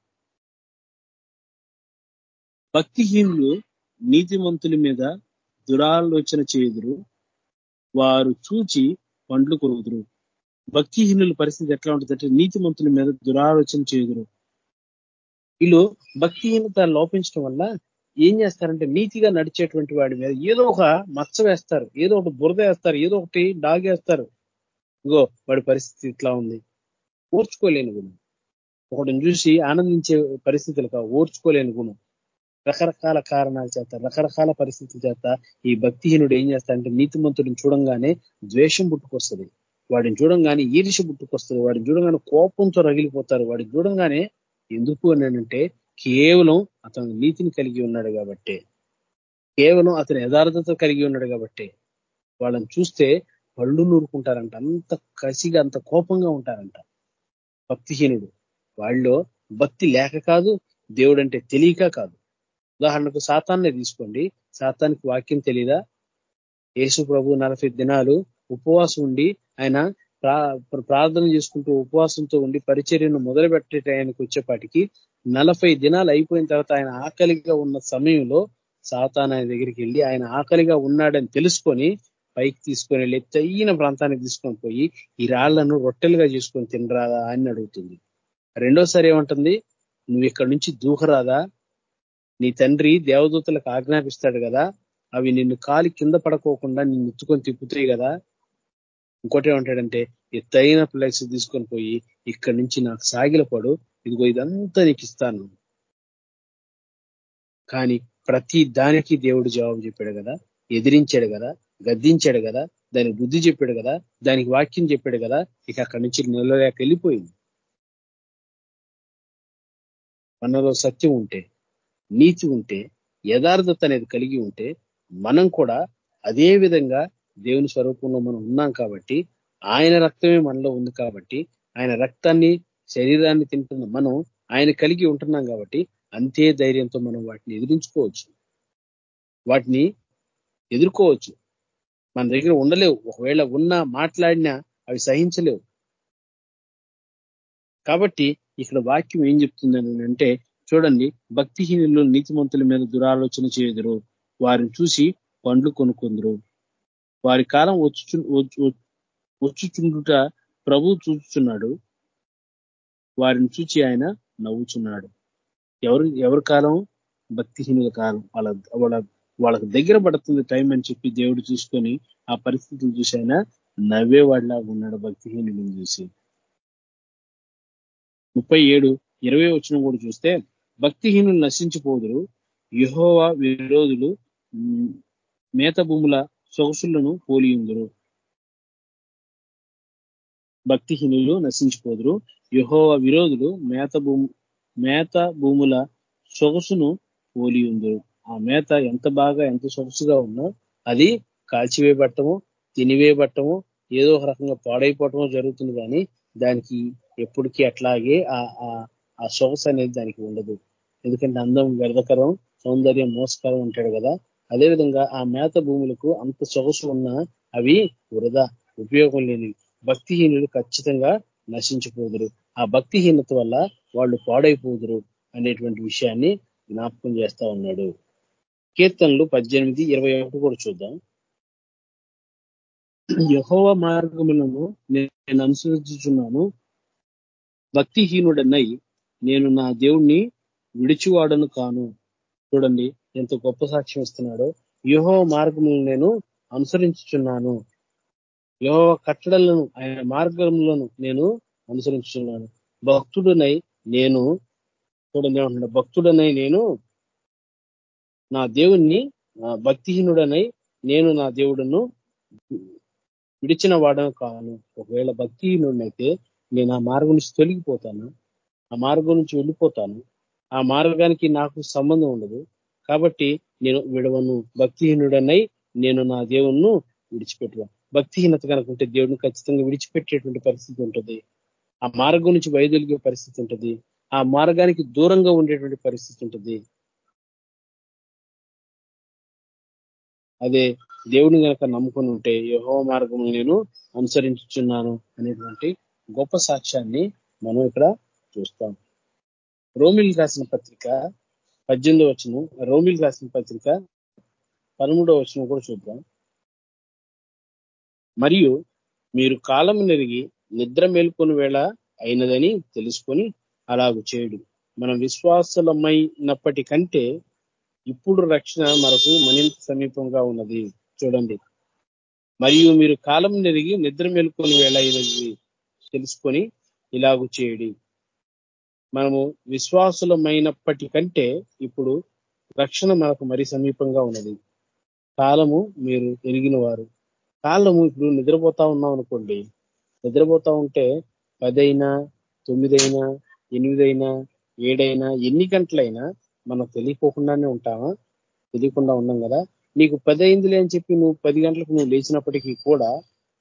భక్తిహీనులు నీతిమంతుల మీద దురాలోచన చేయుదురు. వారు చూచి పండ్లు కొరుగుదురు భక్తిహీనుల పరిస్థితి ఎట్లా ఉంటుందంటే నీతిమంతుల మీద దురాలోచన చేయుదురు. వీళ్ళు భక్తిహీనత లోపించడం వల్ల ఏం చేస్తారంటే నీతిగా నడిచేటువంటి వాడి మీద ఏదో ఒక మచ్చ వేస్తారు ఏదో ఒకటి బురద వేస్తారు ఏదో ఒకటి డాగేస్తారు ఇగో వాడి పరిస్థితి ఇట్లా ఉంది. ఓర్చుకోలేని గుణం. ఒకటిని చూసి ఆనందించే పరిస్థితులు కావు ఓర్చుకోలేని గుణం. రకరకాల కారణాల చేత రకరకాల పరిస్థితుల చేత ఈ భక్తిహీనుడు ఏం చేస్తాడంటే నీతిమంతుడిని చూడంగానే ద్వేషం పుట్టుకొస్తుంది. వాడిని చూడంగానే ఈర్ష పుట్టుకొస్తుంది. వాడిని చూడంగానే కోపంతో రగిలిపోతారు. వాడిని చూడంగానే ఎందుకు అనంటే కేవలం అతను నీతిని కలిగి ఉన్నాడు కాబట్టి. కేవలం అతని యథార్థత కలిగి ఉన్నాడు కాబట్టి. వాళ్ళని చూస్తే పళ్ళు నూరుకుంటారంట. అంత కసిగా అంత కోపంగా ఉంటారంట. భక్తిహీనుడు. వాళ్ళలో భక్తి లేక కాదు దేవుడు అంటే తెలియక కాదు. ఉదాహరణకు సాతాన్నే తీసుకోండి. సాతానికి వాక్యం తెలీదా? యేసు ప్రభు నలభై దినాలు ఉపవాసం ఉండి ఆయన ప్రార్థన చేసుకుంటూ ఉపవాసంతో ఉండి పరిచర్యను మొదలుపెట్టే ఆయనకు వచ్చేపాటికి నలభై దినాలు అయిపోయిన తర్వాత ఆయన ఆకలిగా ఉన్న సమయంలో సాతాన్ ఆయన దగ్గరికి వెళ్ళి ఆయన ఆకలిగా ఉన్నాడని తెలుసుకొని పైకి తీసుకొని వెళ్ళి ఎత్తైన ప్రాంతానికి తీసుకొని పోయి ఈ రాళ్ళను రొట్టెలుగా చేసుకొని తినరాదా అని అడుగుతుంది. రెండోసారి ఏమంటుంది? నువ్వు ఇక్కడ నుంచి దూహరాదా నీ తండ్రి దేవదూతలకు ఆజ్ఞాపిస్తాడు కదా అవి నిన్ను కాలి కింద పడకోకుండా నిన్ను ఎత్తుకొని తిప్పుతాయి కదా. ఇంకోటి ఏమంటాడంటే ఎత్తైన ప్లేస్ తీసుకొని పోయి ఇక్కడి నుంచి నాకు సాగిలపడు ఇదిగో ఇదంతా నీకు ఇస్తాను. కానీ ప్రతి దానికి దేవుడు జవాబు చెప్పాడు కదా ఎదిరించాడు కదా గద్దించాడు కదా దానికి బుద్ధి చెప్పాడు కదా దానికి వాక్యం చెప్పాడు కదా ఇక అక్కడి నుంచి నిలలేక వెళ్ళిపోయింది. మనలో సత్యం ఉంటే నీతి ఉంటే యథార్థత అనేది కలిగి ఉంటే మనం కూడా అదే విధంగా దేవుని స్వరూపంలో మనం ఉన్నాం కాబట్టి ఆయన రక్తమే మనలో ఉంది కాబట్టి ఆయన రక్తాన్ని శరీరాన్ని తింటున్న మనం ఆయన కలిగి ఉంటున్నాం కాబట్టి అంతే ధైర్యంతో మనం వాటిని ఎదిరించుకోవచ్చు. వాటిని ఎదుర్కోవచ్చు. మన దగ్గర ఉండలేవు. ఒకవేళ ఉన్నా మాట్లాడినా అవి సహించలేవు. కాబట్టి ఇక్కడ వాక్యం ఏం చెప్తుందని అంటే చూడండి భక్తిహీనులు నీతిమంతుల మీద దురాలోచన చేయదురు. వారిని చూసి పండ్లు కొనుక్కుందరు వారి కాలం వచ్చు వచ్చుచుండుట ప్రభు చూస్తున్నాడు వారిని చూచి ఆయన నవ్వుచున్నాడు. ఎవరు ఎవరి కాలం? భక్తిహీనుల కాలం. వాళ్ళ వాళ్ళ వాళ్ళకి దగ్గర పడుతుంది టైం అని చెప్పి దేవుడు చూసుకొని ఆ పరిస్థితులు చూసి ఆయన నవ్వేవాడిలాగా ఉన్నాడు భక్తిహీనుడిని చూసి. ముప్పై ఏడు ఇరవై వచ్చిన కూడా చూస్తే భక్తిహీనులు నశించిపోదురు. యహోవా విరోధులు మేత భూముల సొగసులను పోలియుందురు భక్తిహీనులు నశించిపోదురు. యహోవ విరోధులు మేత భూము మేత భూముల సొగసును పోలియుందురు ఆ మేత ఎంత బాగా ఎంత సొగసుగా ఉన్నా అది కాల్చివేయబట్టము తినివేయబట్టము ఏదో ఒక రకంగా పాడైపోవటమో జరుగుతుంది కానీ దానికి ఎప్పటికీ అట్లాగే ఆ సొగసు అనేది దానికి ఉండదు. ఎందుకంటే అందం వ్యర్థకరం సౌందర్యం మోసకరం ఉంటాడు కదా. అదేవిధంగా ఆ మేత భూములకు అంత సొగసు ఉన్నా అవి వృధా ఉపయోగం లేనివి. భక్తిహీనులు ఖచ్చితంగా నశించిపోదురు. ఆ భక్తిహీనత వల్ల వాళ్ళు పాడైపోదురు అనేటువంటి విషయాన్ని జ్ఞాపకం చేస్తా ఉన్నాడు. కీర్తనలు పద్దెనిమిది ఇరవై ఒకటి కూడా చూద్దాం. యహోవ మార్గములను నేను అనుసరించుచున్నాను. భక్తిహీనుడన్నై నేను నా దేవుణ్ణి విడిచివాడను కాను. చూడండి ఎంత గొప్ప సాక్ష్యం ఇస్తున్నాడో. యహో మార్గములను నేను అనుసరించుచున్నాను. యహో కట్టడలను ఆయన మార్గములను నేను అనుసరించుచున్నాను. భక్తుడనై నేను చూడండి ఏమంటున్నా భక్తుడనై నేను నా దేవుణ్ణి భక్తిహీనుడనై నేను నా దేవుడును విడిచిన వాడను కాను. ఒకవేళ భక్తిహీనుడినైతే నేను ఆ మార్గం నుంచి తొలగిపోతాను. ఆ మార్గం నుంచి వెళ్ళిపోతాను. ఆ మార్గానికి నాకు సంబంధం ఉండదు. కాబట్టి నేను విడవను. భక్తిహీనుడనై నేను నా దేవుణ్ణు విడిచిపెట్టువా భక్తిహీనత కనుకుంటే దేవుడిని ఖచ్చితంగా విడిచిపెట్టేటువంటి పరిస్థితి ఉంటుంది. ఆ మార్గం నుంచి వైదొలిగే పరిస్థితి ఉంటుంది. ఆ మార్గానికి దూరంగా ఉండేటువంటి పరిస్థితి ఉంటుంది. అదే దేవుని కనుక నమ్ముకుని ఉంటే యహో మార్గం నేను అనుసరించుచున్నాను అనేటువంటి గొప్ప సాక్ష్యాన్ని మనం ఇక్కడ చూస్తాం. రోమిల్ రాసిన పత్రిక పద్దెనిమిదో వచనం రోమిల్ రాసిన పత్రిక పదమూడవ వచనం కూడా చూద్దాం. మరియు మీరు కాలం నెరిగి నిద్ర మేల్కొని వేళ అయినదని తెలుసుకొని అలాగు చేయడు. మనం విశ్వాసులమైనప్పటి కంటే ఇప్పుడు రక్షణ మనకు మరింత సమీపంగా ఉన్నది. చూడండి. మరియు మీరు కాలం నెరిగి నిద్ర మేలుకొని వేళ ఇది తెలుసుకొని ఇలాగు చేయడి. మనము విశ్వాసులమైనప్పటి కంటే ఇప్పుడు రక్షణ మనకు మరి సమీపంగా ఉన్నది. కాలము మీరు ఎరిగిన వారు కాలము ఇప్పుడు నిద్రపోతా ఉన్నాం అనుకోండి. నిద్రపోతా ఉంటే పదైనా తొమ్మిదైనా ఎనిమిదైనా ఏడైనా ఎన్ని గంటలైనా మనం తెలియకోకుండానే ఉంటామా? తెలియకుండా ఉన్నాం కదా. నీకు పది అయిందిలే అని చెప్పి నువ్వు పది గంటలకు నువ్వు లేచినప్పటికీ కూడా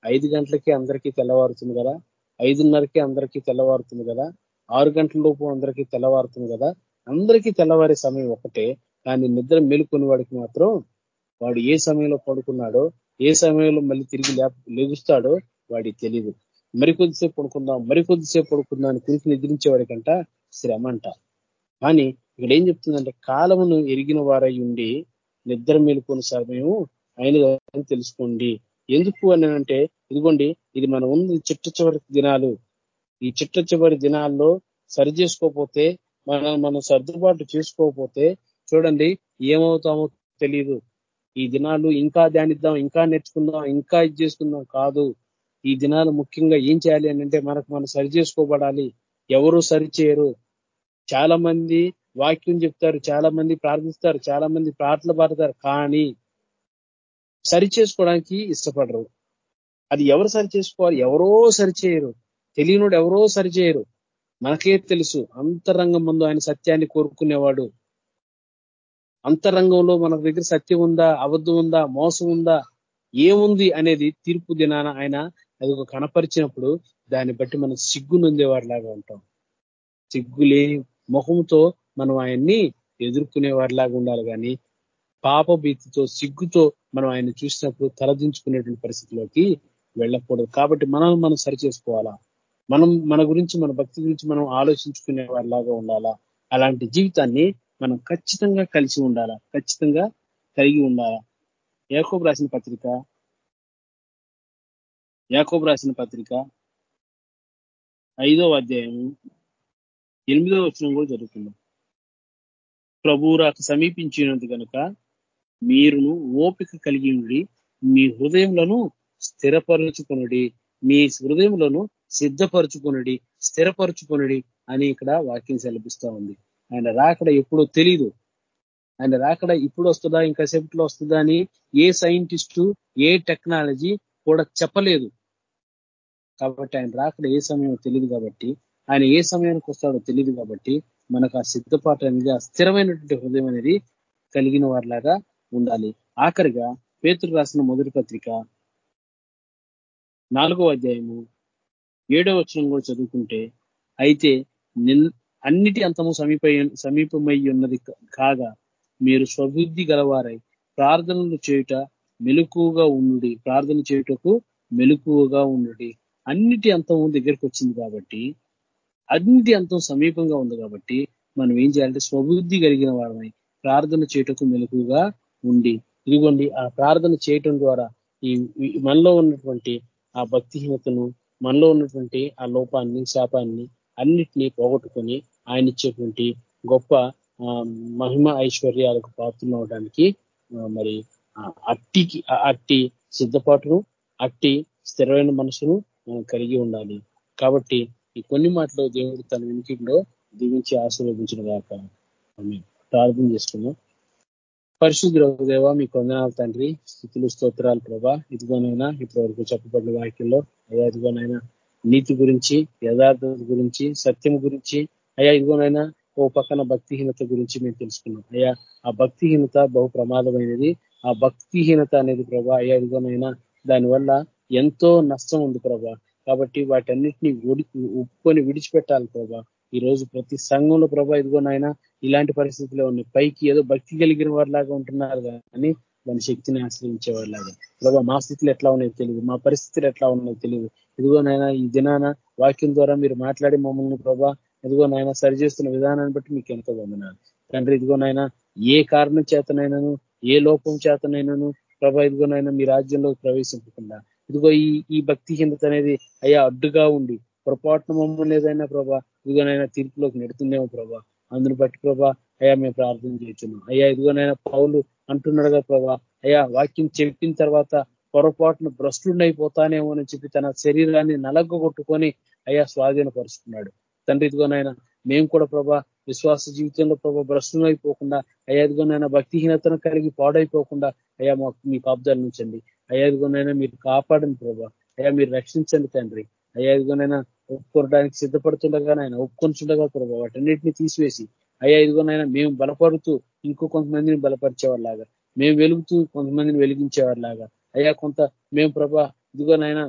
ఐదు గంటలకి అందరికీ తెల్లవారుతుంది కదా. ఐదున్నరకి అందరికీ తెల్లవారుతుంది కదా. ఆరు గంటల లోపు అందరికీ తెల్లవారుతుంది కదా. అందరికీ తెల్లవారే సమయం ఒకటే కానీ నిద్ర మేలుకొని వాడికి మాత్రం వాడు ఏ సమయంలో పడుకున్నాడో ఏ సమయంలో మళ్ళీ తిరిగి లేగుస్తాడో వాడికి తెలియదు. మరికొద్దిసేపు పడుకుందాం మరికొద్దిసేపు పడుకుందాం అని కురికి నిద్రించేవాడికంట శ్రమ అంట. కానీ ఇక్కడ ఏం చెప్తుందంటే కాలమును ఎరిగిన వారై ఉండి నిద్ర మేలుకొని సమయం ఆయన తెలుసుకోండి. ఎందుకు అని అంటే ఇదిగోండి ఇది మనం ఉంది చిట్ట చివరి దినాలు. ఈ చిట్ట చివరి దినాల్లో సరి చేసుకోకపోతే మనం మనం సర్దుబాటు చేసుకోకపోతే చూడండి ఏమవుతామో తెలియదు ఈ దినాలు ఇంకా ధ్యానిద్దాం ఇంకా నేర్చుకుందాం ఇంకా ఇది చేసుకుందాం కాదు. ఈ దినాలు ముఖ్యంగా ఏం చేయాలి అని అంటే మనకు మనం సరి చేసుకోబడాలి. ఎవరు సరి చేయరు. చాలా మంది వాక్యం చెప్తారు చాలా మంది ప్రార్థిస్తారు చాలా మంది ప్రార్థన పాడతారు కానీ సరి చేసుకోవడానికి ఇష్టపడరు. అది ఎవరు సరి చేసుకోవాలి? ఎవరో సరి చేయరు. తెలియనుడు ఎవరో సరి చేయరు. మనకే తెలుసు అంతరంగం ముందు ఆయన సత్యాన్ని కోరుకునేవాడు. అంతరంగంలో మన దగ్గర సత్యం ఉందా? అబద్ధం ఉందా? మోసం ఉందా? ఏముంది అనేది తీర్పు దినాన ఆయన అది ఒక కనపరిచినప్పుడు దాన్ని బట్టి మనం సిగ్గు నొందేవారిలాగా ఉంటాం. సిగ్గు లేని ముఖంతో మనం ఆయన్ని ఎదుర్కొనే వారిలాగా ఉండాలి. కానీ పాప భీతితో సిగ్గుతో మనం ఆయన చూసినప్పుడు తలదించుకునేటువంటి పరిస్థితిలోకి వెళ్ళకూడదు. కాబట్టి మనం మనం సరి చేసుకోవాలా మనం మన గురించి మన భక్తి గురించి మనం ఆలోచించుకునే వారిలాగా ఉండాలా? అలాంటి జీవితాన్ని మనం ఖచ్చితంగా కలిసి ఉండాలా? ఖచ్చితంగా కలిగి ఉండాలా? యాకోబు రాసిన పత్రిక యాకోబు రాసిన పత్రిక ఐదో అధ్యాయం ఎనిమిదో వచ్చిన కూడా జరుగుతుంది ప్రభువురాకు సమీపించినది కనుక మీరును ఓపిక కలిగి ఉండి మీ హృదయంలోను స్థిరపరుచుకొనుడి. మీ హృదయంలోను సిద్ధపరచుకునుడి స్థిరపరచుకునుడి అని ఇక్కడ వాక్యం సెలభిస్తా ఉంది. ఆయన రాకడ ఎప్పుడో తెలీదు. ఆయన రాకడ ఇప్పుడు వస్తుందా ఇంకా సేపట్లో వస్తుందా అని ఏ సైంటిస్టు ఏ టెక్నాలజీ కూడా చెప్పలేదు. కాబట్టి ఆయన రాకడ ఏ సమయం తెలియదు కాబట్టి ఆయన ఏ సమయానికి వస్తాడో తెలియదు కాబట్టి మనకు ఆ సిద్ధపాటు అనేది ఆ స్థిరమైనటువంటి హృదయం అనేది కలిగిన వారిలాగా ఉండాలి. ఆఖరిగా పేతురు రాసిన మొదటి పత్రిక నాలుగో అధ్యాయము ఏడో వచనం కూడా చదువుకుంటే అయితే అన్నిటి అంతము సమీప సమీపమై ఉన్నది కాగా మీరు స్వబుద్ధి గలవారై ప్రార్థనలు చేయుట మెలుకువగా ఉండు ప్రార్థన చేయుటకు మెలుకువగా ఉండి అన్నిటి అంతము దగ్గరికి వచ్చింది కాబట్టి అన్నిటి అంతం సమీపంగా ఉంది కాబట్టి మనం ఏం చేయాలంటే స్వబుద్ధి కలిగిన వారమై ప్రార్థన చేయటకు మెలుకుగా ఉండి ఇదిగోండి ఆ ప్రార్థన చేయటం ద్వారా ఈ మనలో ఉన్నటువంటి ఆ భక్తిహీనతను మనలో ఉన్నటువంటి ఆ లోపాన్ని శాపాన్ని అన్నిటినీ పోగొట్టుకొని ఆయన ఇచ్చేటువంటి గొప్ప మహిమ ఐశ్వర్యాలకు పాత్రలు అవడానికి మరి అట్టికి అట్టి సిద్ధపాటును అట్టి స్థిరమైన మనసును మనం కలిగి ఉండాలి. కాబట్టి ఈ కొన్ని మాటలు దేవుడు తన వెనుకలో దీవించి ఆశీర్వదించిన దాక ప్రార్థన చేసుకున్నాం పరిశుద్ధి దేవ మీ కొందనాలు తండ్రి స్థితులు స్తోత్రాలు ప్రభా ఇదిగోనైనా ఇప్పటివరకు చెప్పబడిన వాక్యంలో అయ్యా ఇదిగోనైనా నీతి గురించి యథార్థత గురించి సత్యం గురించి అయ్యా ఇదిగోనైనా ఓ పక్కన భక్తిహీనత గురించి మేము తెలుసుకున్నాం. అయ్యా ఆ భక్తిహీనత బహు ప్రమాదమైనది. ఆ భక్తిహీనత అనేది ప్రభా అయ్యా ఇదిగోనైనా దానివల్ల ఎంతో నష్టం ఉంది ప్రభా. కాబట్టి వాటన్నిటిని ఒప్పుకొని విడిచిపెట్టాలి ప్రభా. ఈ రోజు ప్రతి సంఘంలో ప్రభా ఇదిగోనైనా ఇలాంటి పరిస్థితిలో ఉన్నాయి పైకి ఏదో భక్తి కలిగిన వారిలాగా ఉంటున్నారు కానీ దాని శక్తిని ఆశ్రయించే ప్రభా మా స్థితిలో ఎట్లా ఉన్నాయో తెలియదు మా పరిస్థితులు ఎట్లా ఉన్నాయో తెలియదు ఇదిగోనైనా ఈ దినాన వాక్యం ద్వారా మీరు మాట్లాడి మమ్మల్ని ప్రభా ఇదిగోనైనా సరి చేస్తున్న విధానాన్ని బట్టి మీకు ఎంతో వందనాలు. తండ్రి ఇదిగోనైనా ఏ కారణం చేతనైనాను ఏ లోపం చేతనైనాను ప్రభా ఇదిగోనైనా మీ రాజ్యంలో ప్రవేశించకుండా ఇదిగో ఈ ఈ భక్తిహీనత అనేది అయ్యా అడ్డుగా ఉండి పొరపాటున మమ్మల్ని ఏదైనా ప్రభా ఇదిగోనైనా తీర్పులోకి నెడుతుందేమో ప్రభా. అందుని బట్టి ప్రభా అయ్యా మేము ప్రార్థన చేస్తున్నాం. అయ్యా ఇదిగోనైనా పౌలు అంటున్నాడుగా ప్రభా అయ్యా వాక్యం చెప్పిన తర్వాత పొరపాటును భ్రష్లుండైపోతానేమో అని చెప్పి తన శరీరాన్ని నలగ కొట్టుకొని అయ్యా స్వాధీనపరుచుకున్నాడు తండ్రి ఇదిగోనైనా మేము కూడా ప్రభా విశ్వాస జీవితంలో ప్రభా భ్రష్టం అయిపోకుండా అయ్యాదిగోనైనా భక్తిహీనతను కలిగి పాడైపోకుండా అయ్యా మాకు మీ కాపుదాల నుంచండి. అయ్యాదిగోనైనా మీరు కాపాడండి ప్రభా. అయ్యా మీరు రక్షించండి తండ్రి. అయ్యాదిగోనైనా ఒప్పుకోవడానికి సిద్ధపడుతుండగా ఆయన ఒప్పుకొనిచుండగా ప్రభా వాటన్నిటిని తీసివేసి అయ్యా ఇదిగోనైనా మేము బలపడుతూ ఇంకో కొంతమందిని బలపరిచేవాళ్ళలాగా. మేము వెలుగుతూ కొంతమందిని వెలిగించేవాళ్ళలాగా. అయ్యా కొంత మేము ప్రభా ఇదిగోనైనా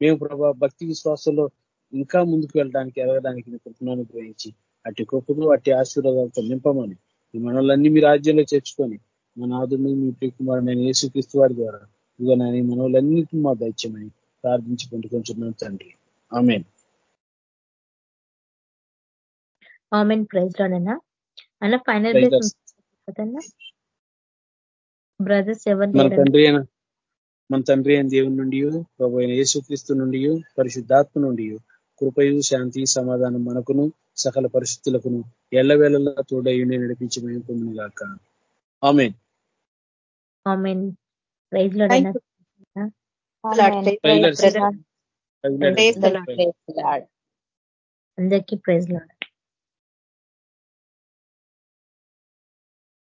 మేము ప్రభా భక్తి విశ్వాసంలో ఇంకా ముందుకు వెళ్ళడానికి ఎదగడానికి కృపణను గ్రహించి అటు కృపలు అట్టి ఆశీర్వాదాలతో నింపమని ఈ మనల్ని మీ రాజ్యంలో చేర్చుకొని మన ఆదుని మీ ప్రియకుమారుడైన యేసుక్రీస్తు వారి ద్వారా ఇదిగో నేను మనవులన్నింటినీ మా దైత్యమని ప్రార్థించి పొందుకుంటున్నాను తండ్రి. ఆమె ఆమెన్. ప్రైజ్ లోనైనా అన్న. ఫైనల్ బ్రదర్స్ ఎవరు మన తండ్రి అయిన మన తండ్రి అయిన దేవుని నుండి ప్రభు అయిన యేసుక్రీస్తు నుండి పరిశుద్ధాత్మ నుండి కృపయు శాంతి సమాధానం మనకును సకల పరిస్థితులకును ఎల్లవేళలా తోడయ్యునే నడిపించి మేము పొందిన గాక ఆమె అందరికీ ప్రైజ్ లాడ్